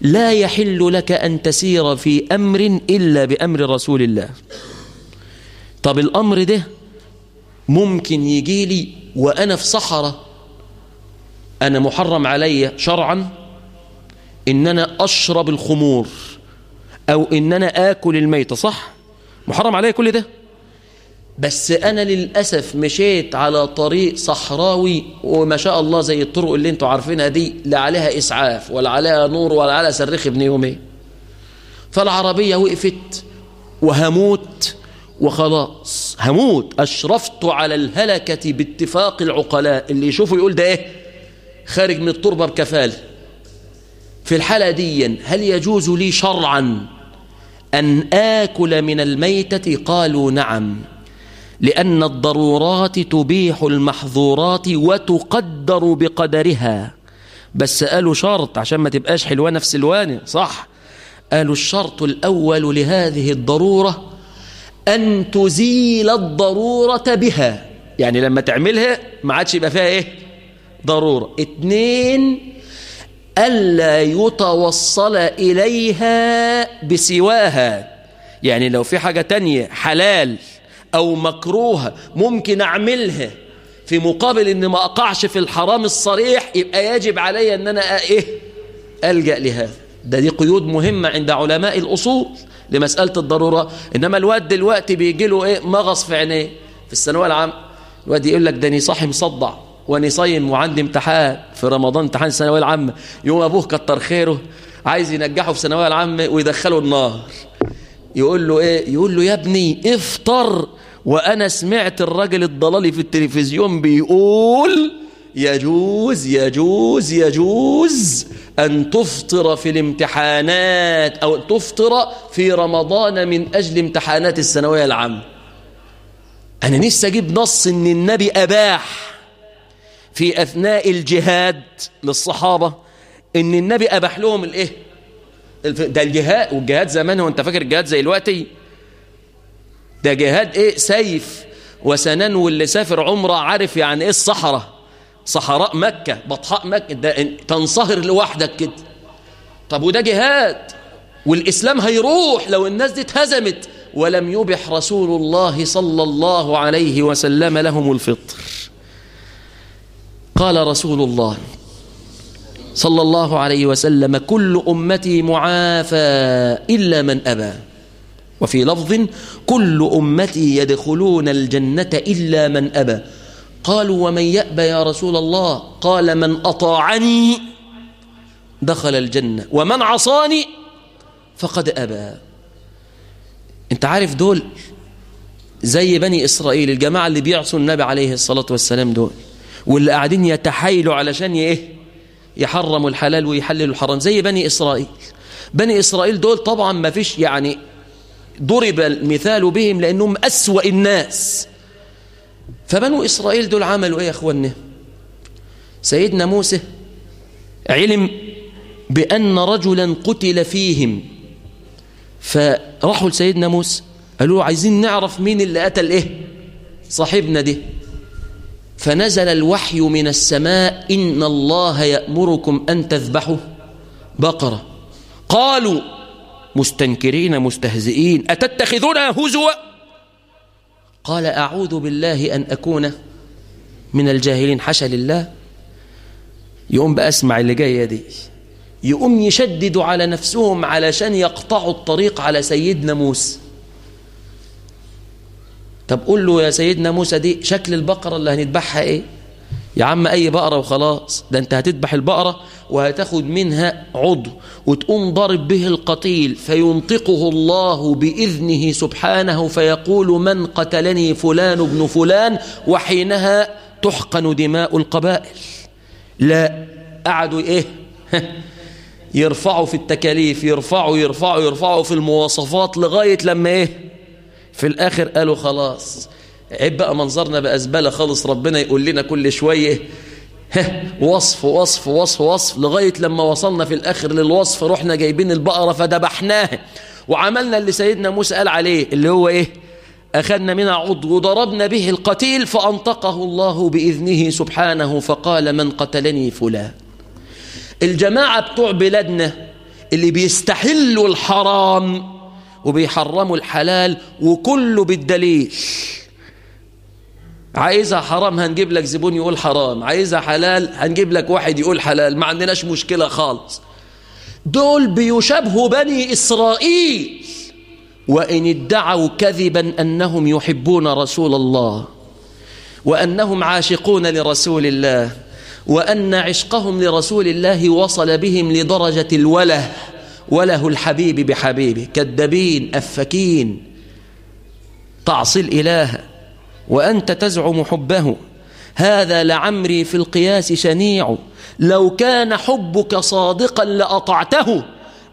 لا يحل لك أن تسير في أمر إلا بأمر رسول الله. طب الأمر ده ممكن يجي لي وأنا في صحراء أنا محرم علي شرعا؟ إن أنا أشرب الخمور أو إن أنا آكل الميتة صح؟ محرم علي كل ده؟ بس أنا للأسف مشيت على طريق صحراوي وما شاء الله زي الطرق اللي أنتوا عارفينها دي لا عليها إسعاف ولا عليها نور ولا عليها صريخ ابن يومين فالعربية وقفت وهموت وخلاص. هموت. أشرفت على الهلكة باتفاق العقلاء اللي يشوفوا يقول ده إيه؟ خارج من التربة بكفالة. في الحالة دي هل يجوز لي شرعا أن آكل من الميتة؟ قالوا نعم لأن الضرورات تبيح المحظورات وتقدر بقدرها. بس قالوا شرط عشان ما تبقاش حلوانة في سلوانة صح؟ قالوا الشرط الأول لهذه الضرورة أن تزيل الضرورة بها. يعني لما تعملها ما عادش يبقى فيها إيه؟ ضرورة. اتنين ألا يتوصل إليها بسواها. يعني لو في حاجة تانية حلال أو مكروهة ممكن أعملها. في مقابل أن ما أقعش في الحرام الصريح يبقى يجب علي أن أنا إيه ألجأ لهذا ده دي قيود مهمة عند علماء الأصول لمسألة الضرورة. إنما الواد دلوقتي بيجي له إيه مغص في عينيه. في الثانوية العامة الواد يقول لك ده صاحي مصدع. واني صايم وعندي امتحان في رمضان امتحان الثانوية العامة. يوم أبوه كتر خيره عايز ينجحه في الثانوية العامة ويدخله النار. يقول له إيه؟ يقول له يا ابني افطر. وأنا سمعت الراجل الضلالي في التلفزيون بيقول يجوز يجوز يجوز أن تفطر في الامتحانات أو تفطر في رمضان من أجل امتحانات الثانوية العامة. أنا نفسي أجيب نص إن النبي أباح. في أثناء الجهاد للصحابة إن النبي أباح لهم الإيه؟ ده الجهاد والجهاد زمان هو أنت فاكر الجهاد زي دلوقتي؟ ده جهاد إيه؟ سيف. وسنان واللي سافر عمرة عارف يعني إيه الصحراء؟ صحراء مكة بطحاء مكة. ده تنصهر لوحدك كده. طب وده جهاد. والإسلام هيروح لو الناس دي اتهزمت. ولم يبح رسول الله صلى الله عليه وسلم لهم الفطر. قال رسول الله صلى الله عليه وسلم كل أمتي معافى إلا من أبى. وفي لفظ كل أمتي يدخلون الجنة إلا من أبى. قالوا ومن يأبى يا رسول الله؟ قال من أطاعني دخل الجنة ومن عصاني فقد أبى. أنت عارف دول زي بني إسرائيل الجماعة اللي بيعصوا النبي عليه الصلاة والسلام دول. واللي قاعدين يتحايلوا علشان إيه؟ يحرموا الحلال ويحللوا الحرام زي بني إسرائيل. بني إسرائيل دول طبعا ما فيش يعني ضرب المثال بهم لأنهم أسوأ الناس. فبنو إسرائيل دول عملوا إيه يا أخوانا سيدنا موسى علم بأن رجلا قتل فيهم. فراحوا لسيدنا موسى قالوا له عايزين نعرف مين اللي قتل إيه؟ صاحبنا ده. فنزل الوحي من السماء إن الله يأمركم أن تذبحوا بقرة. قالوا مستنكرين مستهزئين أتتخذونها هزوا؟ قال أعوذ بالله أن أكون من الجاهلين. حشا لله. يقوم بقى أسمع اللي جاية دي. يقوم يشددوا على نفسهم علشان يقطعوا الطريق على سيدنا موسى. طب قول له يا سيدنا موسى دي شكل البقرة اللي هنذبحها إيه؟ يا عم أي بقرة وخلاص ده أنت هتذبح البقرة وهتاخد منها عضو وتقوم ضارب به القتيل فينطقه الله بإذنه سبحانه فيقول من قتلني فلان ابن فلان وحينها تحقن دماء القبائل. لا قعدوا إيه؟ يرفعوا في التكاليف يرفعوا يرفعوا يرفعوا في المواصفات لغاية لما إيه؟ في الآخر قالوا خلاص. عيب بقى منظرنا بقى زبالة خالص ربنا يقول لنا كل شوية وصف وصف وصف وصف لغاية لما وصلنا في الآخر للوصف رحنا جايبين البقرة فدبحناها وعملنا اللي سيدنا موسى قال عليه اللي هو إيه؟ أخذنا منها عضو وضربنا به القتيل فأنطقه الله بإذنه سبحانه فقال من قتلني فلان؟ الجماعة بتوع بلادنا اللي بيستحلوا الحرام وبيحرموا الحلال وكله بالدليل. عايزها حرام هنجيب لك زبون يقول حرام عايزها حلال هنجيب لك واحد يقول حلال ما عندناش مشكلة خالص. دول بيشبهوا بني إسرائيل. وإن ادعوا كذبا أنهم يحبون رسول الله. وأنهم عاشقون لرسول الله. وأن عشقهم لرسول الله وصل بهم لدرجة الوله. وله الحبيب بحبيبه كذابين أفكين تعصي الإله وأنت تزعم حبه. هذا لعمري في القياس شنيع. لو كان حبك صادقا لأطعته.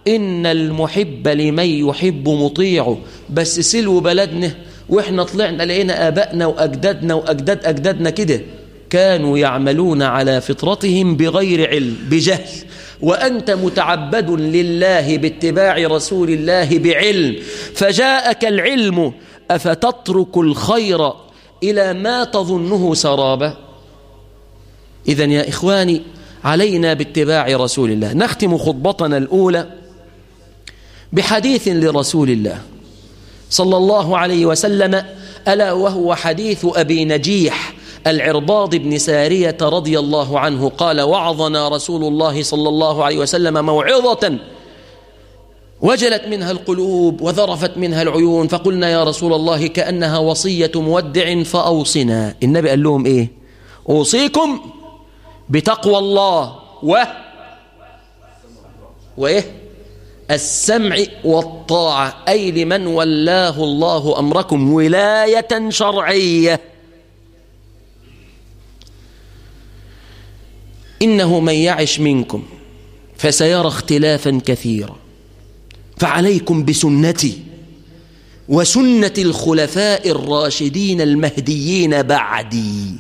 إن المحب لمن يحب مطيع. بس سلو بلدنا وإحنا طلعنا لقينا آبائنا وأجدادنا وأجداد أجدادنا كده. كانوا يعملون على فطرتهم بغير علم بجهل. وأنت متعبد لله باتباع رسول الله بعلم فجاءك العلم أفتترك الخير إلى ما تظنه سرابا إذا يا إخواني علينا باتباع رسول الله. نختم خطبتنا الأولى بحديث لرسول الله صلى الله عليه وسلم ألا وهو حديث أبي نجيح العرباض بن سارية رضي الله عنه قال وعظنا رسول الله صلى الله عليه وسلم موعظة وجلت منها القلوب وذرفت منها العيون فقلنا يا رسول الله كأنها وصية مودع فأوصنا. النبي قال لهم إيه؟ أوصيكم بتقوى الله و وإيه؟ السمع والطاعة أي لمن ولاه الله أمركم ولاية شرعية. إنه من يعش منكم فسيرى اختلافا كثيرا. فعليكم بسنتي وسنة الخلفاء الراشدين المهديين بعدي.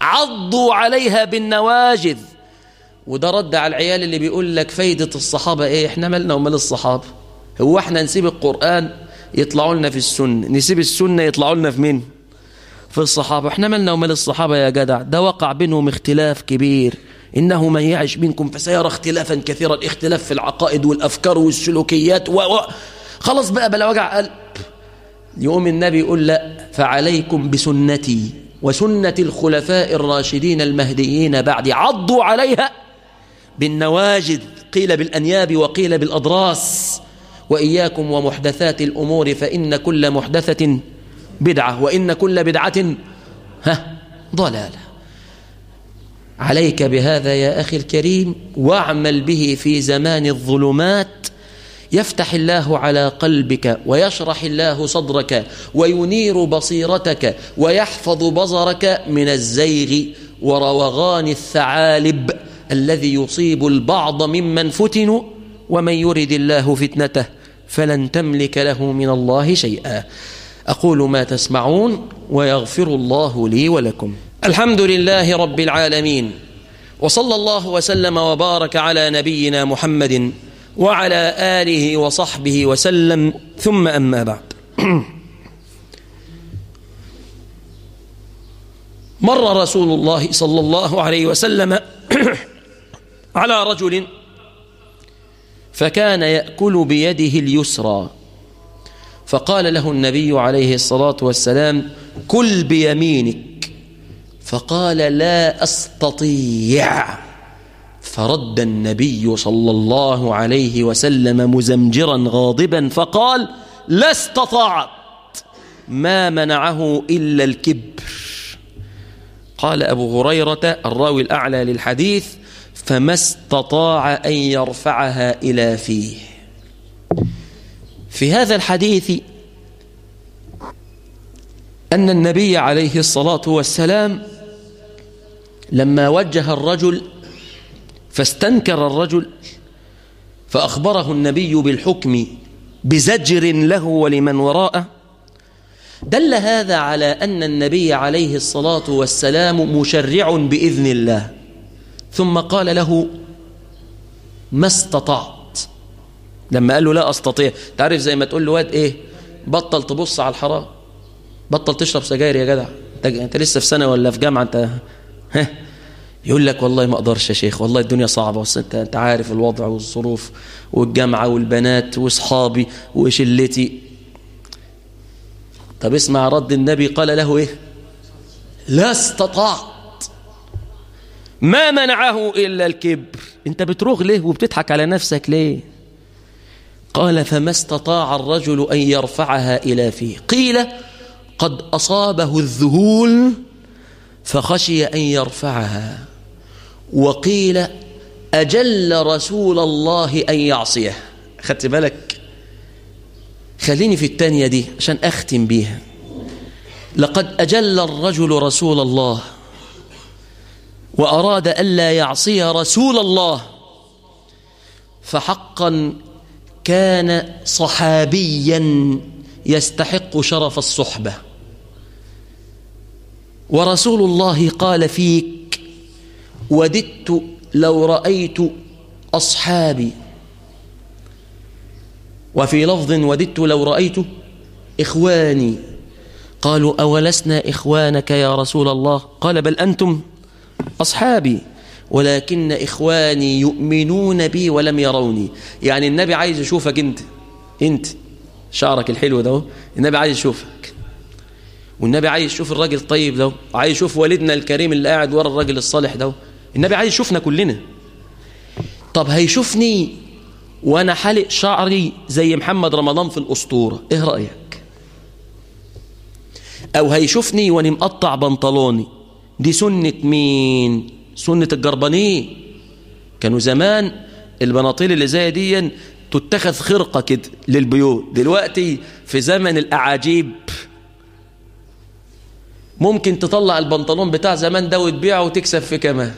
عضوا عليها بالنواجذ. وده رد على العيال اللي بيقول لك فايدة الصحابة إيه؟ إحنا مالنا ومال الصحابة. هو إحنا نسيب القرآن يطلعوا لنا في السنة. نسيب السنة يطلعوا لنا في مين؟ في الصحابة. إحنا مالنا ومال الصحابة يا جدع. ده وقع بينهم اختلاف كبير. إنه من يعش منكم فسيرى اختلافا كثيرا اختلاف في العقائد والأفكار والسلوكيات و... و... خلاص بقى بلا وجع قلب. يقوم النبي يقول لا فعليكم بسنتي وسنة الخلفاء الراشدين المهديين بعد عضوا عليها بالنواجذ قيل بالأنياب وقيل بالأضراس. وإياكم ومحدثات الأمور فإن كل محدثة بدعة وإن كل بدعة ها ضلالة. عليك بهذا يا أخي الكريم واعمل به في زمان الظلمات يفتح الله على قلبك ويشرح الله صدرك وينير بصيرتك ويحفظ بصرك من الزيغ وروغان الثعالب الذي يصيب البعض ممن فتنوا ومن يرد الله فتنته فلن تملك له من الله شيئا. أقول ما تسمعون ويغفر الله لي ولكم. الحمد لله رب العالمين وصلى الله وسلم وبارك على نبينا محمد وعلى آله وصحبه وسلم ثم أما بعد. مر رسول الله صلى الله عليه وسلم على رجل فكان يأكل بيده اليسرى فقال له النبي عليه الصلاة والسلام كل بيمينك. فقال لا أستطيع. فرد النبي صلى الله عليه وسلم مزمجرا غاضبا فقال لا استطاعت. ما منعه إلا الكبر. قال أبو هريرة الراوي الأعلى للحديث فما استطاع أن يرفعها إلى فيه. في هذا الحديث أن النبي عليه الصلاة والسلام لما وجه الرجل فاستنكر الرجل فأخبره النبي بالحكم بزجر له ولمن وراءه. دل هذا على أن النبي عليه الصلاة والسلام مشرع بإذن الله. ثم قال له ما استطعت. لما قال له لا أستطيع. تعرف زي ما تقول له واد إيه؟ بطل تبص على الحرام. بطل تشرب سجاير يا جدع. أنت لسه في سنة ولا في جامعة؟ انت ها؟ يقول لك والله ما أقدرش يا شيخ والله الدنيا صعبة بس انت أنت عارف الوضع والظروف والجامعة والبنات وأصحابي وشلتي. طب اسمع رد النبي قال له إيه؟ لا استطعت. ما منعه إلا الكبر. أنت بتروغ ليه وبتضحك على نفسك ليه؟ قال فما استطاع الرجل أن يرفعها إلى فيه. قيل قد أصابه الذهول فخشي أن يرفعها. وقيل أجل رسول الله أن يعصيه. خدت بالك؟ خليني في الثانية دي عشان أختم بيها. لقد أجل الرجل رسول الله وأراد ألا يعصي رسول الله. فحقا كان صحابيا يستحق شرف الصحبة. ورسول الله قال فيك وددت لو رأيت أصحابي. وفي لفظ وددت لو رأيت إخواني. قالوا أولسنا إخوانك يا رسول الله؟ قال بل أنتم أصحابي ولكن إخواني يؤمنون بي ولم يروني. يعني النبي عايز يشوفك أنت أنت شعرك الحلو ده النبي عايز يشوفك. والنبي عايز يشوف الراجل الطيب ده عايز يشوف والدنا الكريم اللي قاعد ورا الراجل الصالح ده. النبي عايز يشوفنا كلنا. طب هيشوفني وأنا حالق شعري زي محمد رمضان في الأسطورة؟ إيه رأيك؟ أو هيشوفني وأنا مقطع بنطلوني؟ دي سنة مين؟ سنة الجربانين كانوا زمان البناطيل اللي زي دي تتخذ خرقة كده للبيوت. دلوقتي في زمن الأعاجيب ممكن تطلع البنطلون بتاع زمان ده وتبيعه وتكسب في كمان.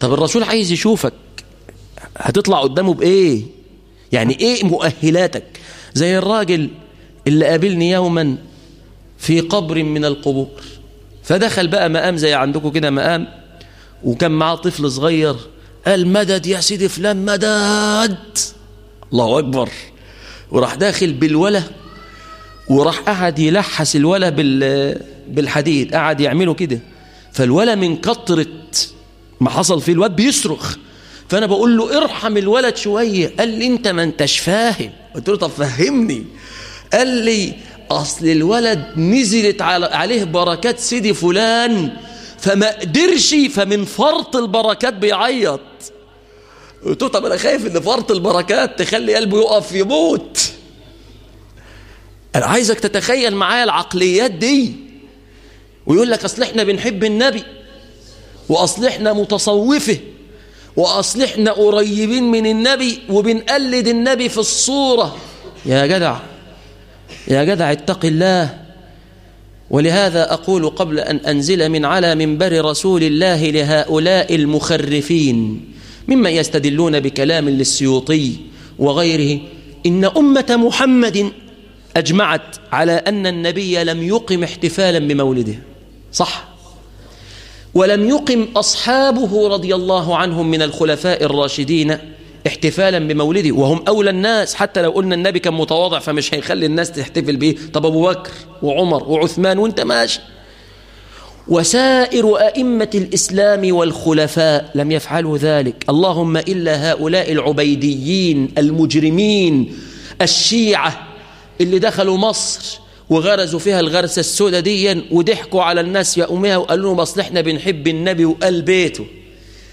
طب الرسول عايز يشوفك هتطلع قدامه بإيه؟ يعني إيه مؤهلاتك؟ زي الراجل اللي قابلني يوما في قبر من القبور. فدخل بقى مقام زي عندكم كده مقام وكان معاه طفل صغير قال مدد يا سيدي فلان مدد. الله أكبر. وراح داخل بالولا وراح قعد يلحس الولا بالحديد قعد يعمله كده. فالولا من كترة ما حصل فيه الواد بيصرخ. فأنا بقول له ارحم الولد شوية. قال لي أنت ما أنتش فاهم. قلت له طب فهمني. قال لي أصل الولد نزلت عليه بركات سيدي فلان فما قدرش فمن فرط البركات بيعيط. قلت له طب أنا خايف إن فرط البركات تخلي قلبه يقف يموت. أنا عايزك تتخيل معايا العقليات دي. ويقول لك أصل إحنا بنحب النبي وأصل إحنا متصوفة وأصل إحنا قريبين من النبي وبنقلد النبي في الصورة. يا جدع يا جدع اتق الله. ولهذا أقول قبل أن أنزل من على منبر رسول الله لهؤلاء المخرفين مما يستدلون بكلام للسيوطي وغيره إن أمة محمد أجمعت على أن النبي لم يقم احتفالا بمولده. صح. ولم يقم أصحابه رضي الله عنهم من الخلفاء الراشدين احتفالا بمولده. وهم أولى الناس. حتى لو قلنا النبي كان متواضع فمش هيخلي الناس تحتفل به طب أبو بكر وعمر وعثمان وأنت ماشي. وسائر أئمة الإسلام والخلفاء لم يفعلوا ذلك. اللهم إلا هؤلاء العبيديين المجرمين الشيعة اللي دخلوا مصر وغرزوا فيها الغرسة السوداء دي وضحكوا على الناس يا أمها وقالوا لهم أصل إحنا بنحب النبي وقال بيته.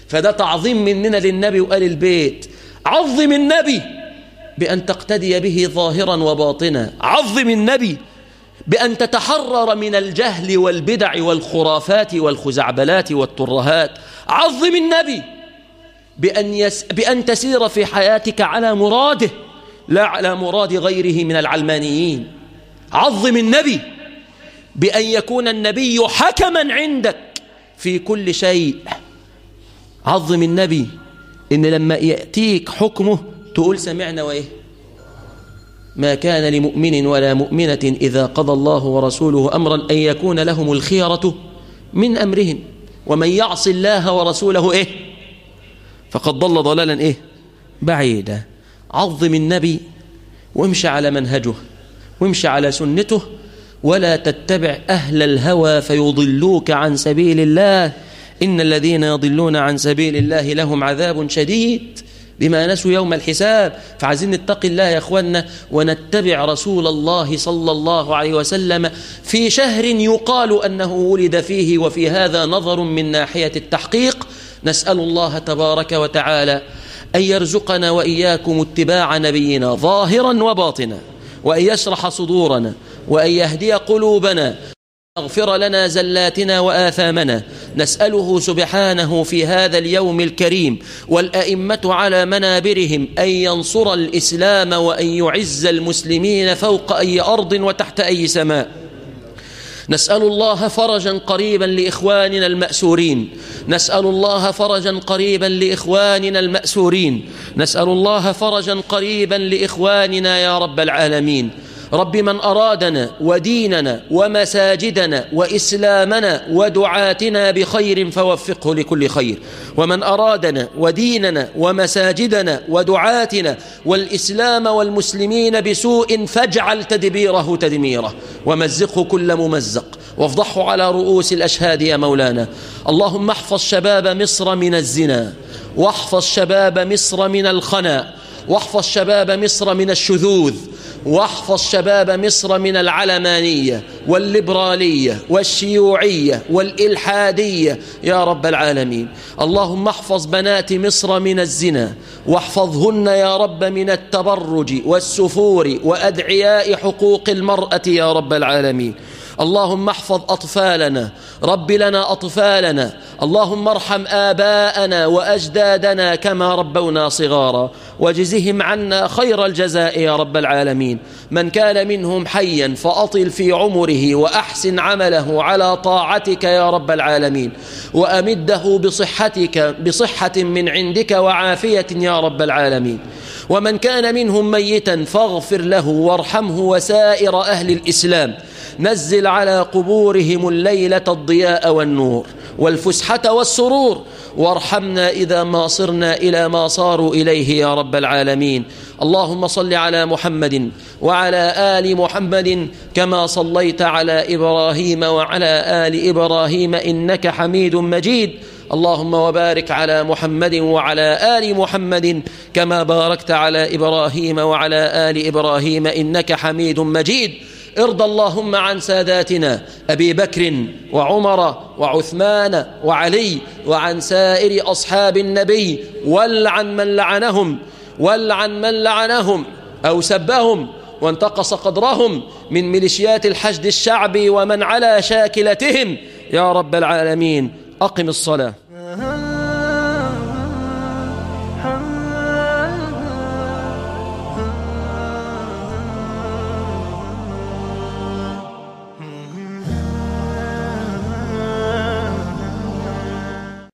فده تعظيم مننا للنبي وقال البيت. عظم النبي بأن تقتدي به ظاهرا وباطنا. عظم النبي بأن تتحرر من الجهل والبدع والخرافات والخزعبلات والترهات. عظم النبي بأن, يس بأن تسير في حياتك على مراده. لا على مراد غيره من العلمانيين. عظم النبي بأن يكون النبي حكما عندك في كل شيء. عظم النبي إن لما يأتيك حكمه تقول سمعنا وإيه؟ ما كان لمؤمن ولا مؤمنة إذا قضى الله ورسوله أمرا أن يكون لهم الخيرة من أمرهم. ومن يعص الله ورسوله إيه؟ فقد ضل ضلالا إيه؟ بعيدا. عظم النبي وامشي على منهجه وامشي على سنته ولا تتبع أهل الهوى فيضلوك عن سبيل الله. إن الذين يضلون عن سبيل الله لهم عذاب شديد بما نسوا يوم الحساب. فعايزين نتقي الله يا أخوانا ونتبع رسول الله صلى الله عليه وسلم في شهر يقال أنه ولد فيه وفي هذا نظر من ناحية التحقيق. نسأل الله تبارك وتعالى أن يرزقنا وإياكم اتباع نبينا ظاهرا وباطنا وأن يشرح صدورنا وأن يهدي قلوبنا اغفر لنا زلاتنا وآثامنا. نسأله سبحانه في هذا اليوم الكريم والأئمة على منابرهم أن ينصر الإسلام وأن يعز المسلمين فوق أي أرض وتحت أي سماء. نسأل الله فرجا قريبا لإخواننا المأسورين. نسأل الله فرجا قريبا لإخواننا المأسورين. نسأل الله فرجا قريبا لإخواننا يا رب العالمين. رب من أرادنا وديننا ومساجدنا وإسلامنا ودعاتنا بخير فوفقه لكل خير. ومن أرادنا وديننا ومساجدنا ودعاتنا والإسلام والمسلمين بسوء فاجعل تدبيره تدميره. ومزقه كل ممزق. وافضحه على رؤوس الأشهاد يا مولانا. اللهم احفظ شباب مصر من الزنا. واحفظ شباب مصر من الخنا. واحفظ شباب مصر من الشذوذ. واحفظ شباب مصر من العلمانية والليبرالية والشيوعية والإلحادية. يا رب العالمين اللهم احفظ بنات مصر من الزنا واحفظهن يا رب من التبرج والسفور وأدعياء حقوق المرأة. يا رب العالمين اللهم احفظ أطفالنا رب لنا أطفالنا اللهم ارحم آباءنا وأجدادنا كما ربونا صغارا وجزهم عنا خير الجزاء يا رب العالمين. من كان منهم حيا فأطل في عمره وأحسن عمله على طاعتك يا رب العالمين وأمده بصحتك بصحة من عندك وعافية يا رب العالمين. ومن كان منهم ميتا فاغفر له وارحمه وسائر أهل الإسلام. نزل على قبورهم الليلة الضياء والنور والفسحة والسرور. وارحمنا إذا ما صرنا إلى ما صاروا إليه يا رب العالمين. اللهم صل على محمد وعلى آل محمد كما صليت على إبراهيم وعلى آل إبراهيم إنك حميد مجيد. اللهم وبارك على محمد وعلى آل محمد كما باركت على إبراهيم وعلى آل إبراهيم إنك حميد مجيد. ارض اللهم عن ساداتنا أبي بكر وعمر وعثمان وعلي وعن سائر أصحاب النبي ولعن من لعنهم ولعن من لعنهم أو سبهم وانتقص قدرهم من ميليشيات الحشد الشعبي ومن على شاكلتهم. يا رب العالمين أقم الصلاة.